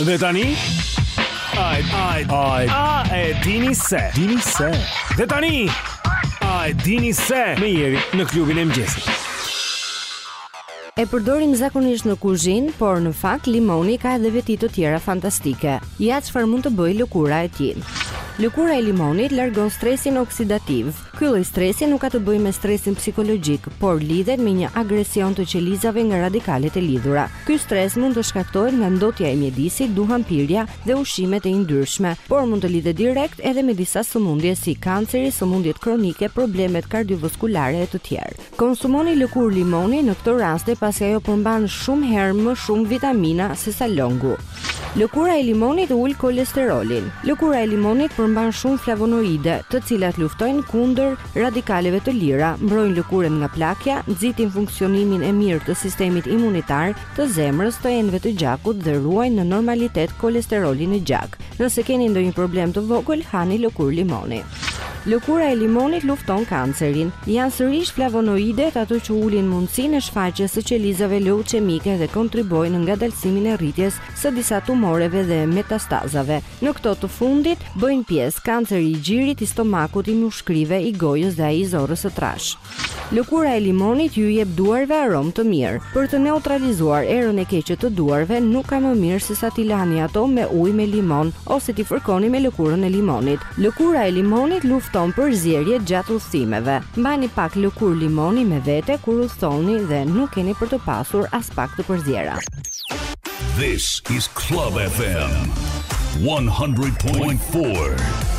Dhe tani Ai ai ai A e dini se dini se Dhe tani A e dini se me Jerin në klubin e mëngjesit E përdorim zakonisht në kuzhinë, por në fakt limoni ka edhe veti të tjera fantastike. Ja çfarë mund të bëjë lëkura e tij. Lëkura e limonit largon stresin oksidativ, Ky lloj stresi nuk ka të bëjë me stresin psikologjik, por lidhet me një agresion të qelizave nga radikalet e lidhura. Ky stres mund të shkaktohet nga ndotja e mjedisit, duhanpirja dhe ushqimet e yndyrshme, por mund të lidhet direkt edhe me disa sëmundje si kanceri, sëmundjet kronike, problemet kardiovaskulare e të tjerë. Konsumoni lëkurë limoni në këto raste pasi ajo përmban shumë herë më shumë vitamina se sa lëngu. Lëkura e limonit ul kolesterolin. Lëkura e limonit përmban shumë flavonoide, të cilat luftojnë kundër radikaleve të lira, mbrojnë lëkurën nga plakja, nxitin funksionimin e mirë të sistemit imunitar, të zemrës, të enëve të gjakut dhe ruajnë në normalitet kolesterolin në gjak. Nëse keni ndonjë problem të vogël, hani lëkurë limoni. Lëkura e limonit lufton kancerin. Janë sërish flavonoidet ato që ulin mundësinë e shfaqjes së qelizave leuçemike dhe kontribuojnë në ngadalësimin e rritjes së disa tumoreve dhe metastazave. Në këto të fundit bëjnë pjesë kanceri i gjirit, i stomakut, i mushkërive, i gojës dhe ai i zorrës së trashë. Lëkura e limonit ju jep duarve aromë të mirë. Për të neutralizuar erën e keqe të duarve, nuk ka më mirë sesa t'i lani ato me ujë me limon ose t'i fërkoni me lëkurën e limonit. Lëkura e limonit lufton përzierjet gjatë udhëtimeve. Mbani pak lëkurë limoni me vete kur udhëtoni dhe nuk keni për të pasur aspak të përziera. This is Club FM 100.4.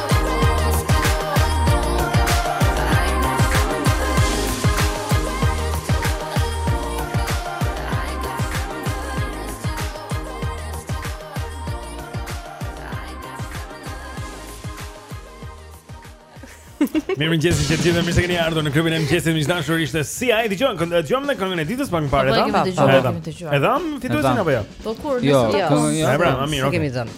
Mirëmëngjes të gjithëve mirë se keni ardhur në klubin e mëngjesit miq të dashur ishte si ai dëgjon dëgjuam ne këngën e ditës pak më parë edhe edhe edhe fituesin apo jo po kur jo, jo. jo. e pra më mirë kemi dhënë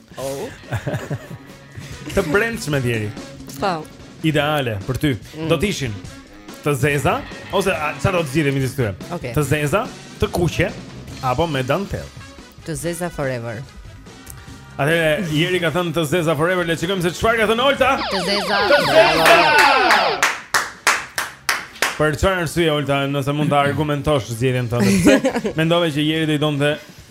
Oh. të brendshme Jeri. Po. Ideale për ty. Mm. Do të ishin të zeza ose ça do të zgjidhje midis tyre? Okay. Të zeza, të kuqe apo me dantellë. Të zeza forever. Atëherë, Jeri ka thënë të zeza forever, le të shikojmë se çfarë ka thënë Olta? Të zeza! Të zeza! Për çfarë arsye, Olta, nëse mund ta argumentosh zgjedhjen tënde? Mendova që Jeri do i donte të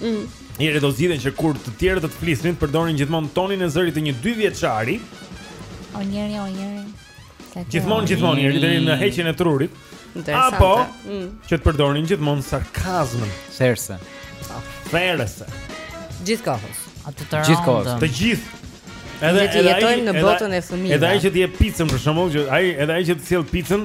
Mm. Jeri do zgjidhje që kur të tjerët të të flisnin, të përdornin gjithmonë tonin e zërit të një dy vjeçari. O Jeri, o Jeri. Gjithmonë, gjithmonë, Jeri deri në heqjen e trurit. Interesante. Apo mm. që të përdornin gjithmonë sarkazmën. Serse. Serse. Gjithkohës. Atë të rëndë. Të gjithë. Edhe të jetojmë në botën e fëmijëve. Edhe ai që të jep picën për shembull, që ai edhe ai që të sjell picën,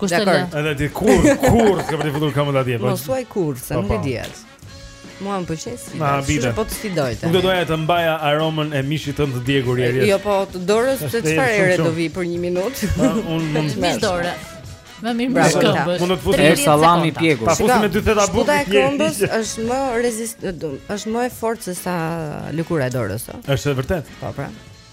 Kush të lë? Edhe ti kur kur ke për të futur këmbën atje, po. Mos thuaj kur, se po, nuk e po. dihet. Mua më pëlqen si. Ma bide. Po të sfidoj të. Nuk do doja të mbaja aromën e mishit tënd të djegur i rrjes. Jo, po të dorës se çfarë ere do vi për 1 minutë. Po, unë mund të mish dorë. Më mirë mish këmbësh. Mund të futesh në sallam i pjekur. Ta fusim me dy feta bukë. Shputa e këmbës është më rezistente, është më e fortë se sa lëkura e dorës, ëh. Është e vërtetë. Po, pra.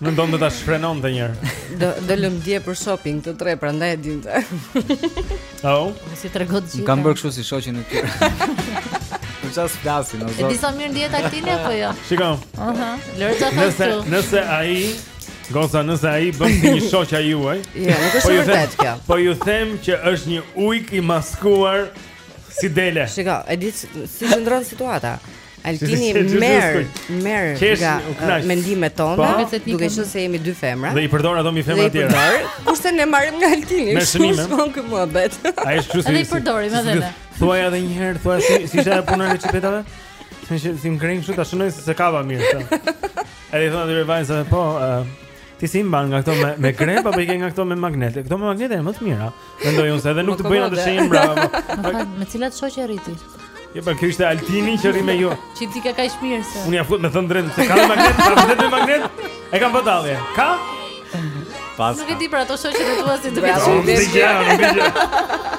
Mendon dhe ta shfrenon te njerëz. Dolëm dje për shopping të tre, prandaj e din të Oh Mos i trego të gjitha Më kanë bërë kështu si shoqin e tjera Më qa së flasin, o zot E di sa mirë ndihet Altini, apo jo? Shikam uh -huh. Lëre të thonë të Nëse ai Gonxhe, nëse ai bën si një shoqe juaj Jo, nuk është po vërtet kjo Po ju them që është një ujk i maskuar Si dele Shiko, e di si qëndron situata Altini merr merr nga uh, mendimet tona, po. duke qenë se jemi dy femra. Dhe i përdor ato me femra të tjera. Kurse ne marrim nga Altini, shumë shkon ky muhabet. Ai është kështu si. Dhe i përdorim edhe ne. Thuaj edhe një herë, thuaj si si ishte ajo puna e qerpikëve? Se si, si ngrenë kështu ta shënoj se s'e kapa mirë këta. Edhe thonë ato vajzat po, uh, ti si mban nga këto me me krep apo i ke nga këto me magnete? Këto me magnete janë më të mira. Mendoj unë se edhe nuk të bëjnë atë shenjë bravo. Me cilat shoqe rri ti? Jo, po kishte Altini që rri me ju. Çi ti ka kaq mirë se. Unë ja fut me thën drejt se ka magnet, ka vetë magnet. E kam votallje. Ka? Pas. Nuk e di për ato shoqe të tua si të bëj. Nuk di gjë, nuk di gjë.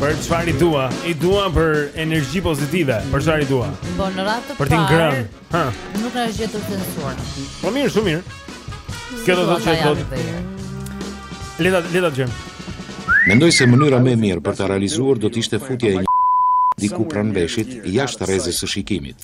Për çfarë i dua? I dua për energji pozitive. Për çfarë i dua? Po në radhë të parë. Për të ngrënë. Hë. Nuk është gjë të tensuar. Po mirë, shumë mirë. Kjo do të thotë do të. Le ta le ta djem. Mendoj se mënyra më e mirë për ta realizuar do të ishte futja e një diku pranë veshit jashtë rrezes së shikimit.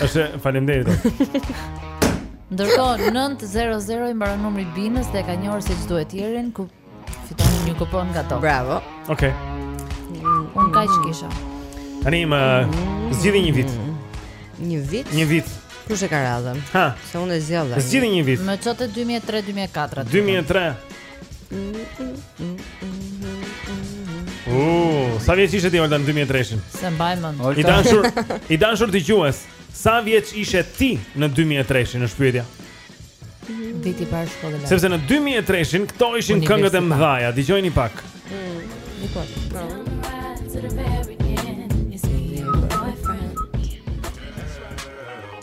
Është faleminderit. Ndërkohë 900 i mbaron numri Ninës dhe ka njohur se çdo e tjerin ku fiton një kupon nga Top. Bravo. Okej. Okay. Unë kaq kisha. Tani më zgjidhni një vit. Një vit? Një vit. Kush e ka radhën? Ha. Se unë e zgjodha. Zgjidhni një vit. Më ço te 2003-2004. 2003. Uuu, sa vjeç ishe ti Olta në 2003-shin? S'e mbaj mend. I dashur, i dashur dëgjues. Sa vjeç ishe ti në 2003-shin ishte pyetja? Viti para shkollës. Sepse në 2003-shin këto ishin këngët e mëdha, dëgjojini pak. Mm, Nikoj.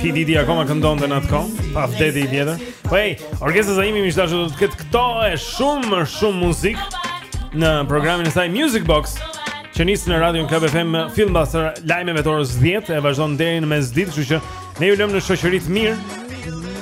P. Diddy akoma këndon dhe në atë kom Pa vdeti i tjetër Po ej, orkesës a imi gjithashtu Do të ketë këto e shumë më shumë muzikë Në programin e saj Music Box Që nis në radion Club FM fill mbas lajmeve të orës 10 E vazhdon deri në mesditë Kështu që ne ju lëmë në shoqëri të mirë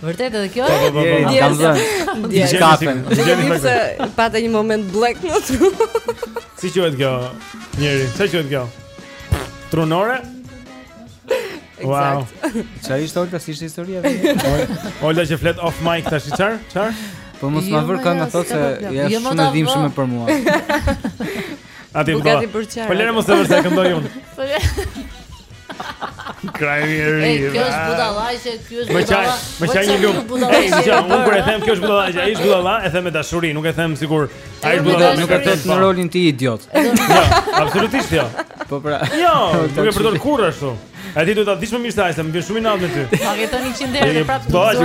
Vërtet edhe kjo? Po, po, po, kam thënë. Di çkapën. Di gjeni më se patë një moment black në tru. Si quhet kjo? Njeri, sa quhet kjo? Trunore? Wow. Çka ishte Olta si ishte historia? Olta që flet off mic tashi çar? Çar? Po mos ma jo, vër kënga thotë se je jo, shumë e dhimbshme për mua. Ati më Bugatti për qarë. Po lëre mos e vër se e këndoj unë. Cry me a river. Ej, kjo është budallaqe, kjo është budalla. Më qaj një lum. Ej, më qaj, unë kur e them kjo është budallaqe, ai është budalla, e them me dashuri, nuk e them sikur ai është budalla, nuk e them në rolin ti idiot. Jo, absolutisht jo. Po pra. Jo, nuk e përdor kurrë ashtu. A ti duhet ta dish më mirë se ai, se më vjen shumë inat me ty. Ma ke thënë 100 herë dhe prapë. Po, ashtu.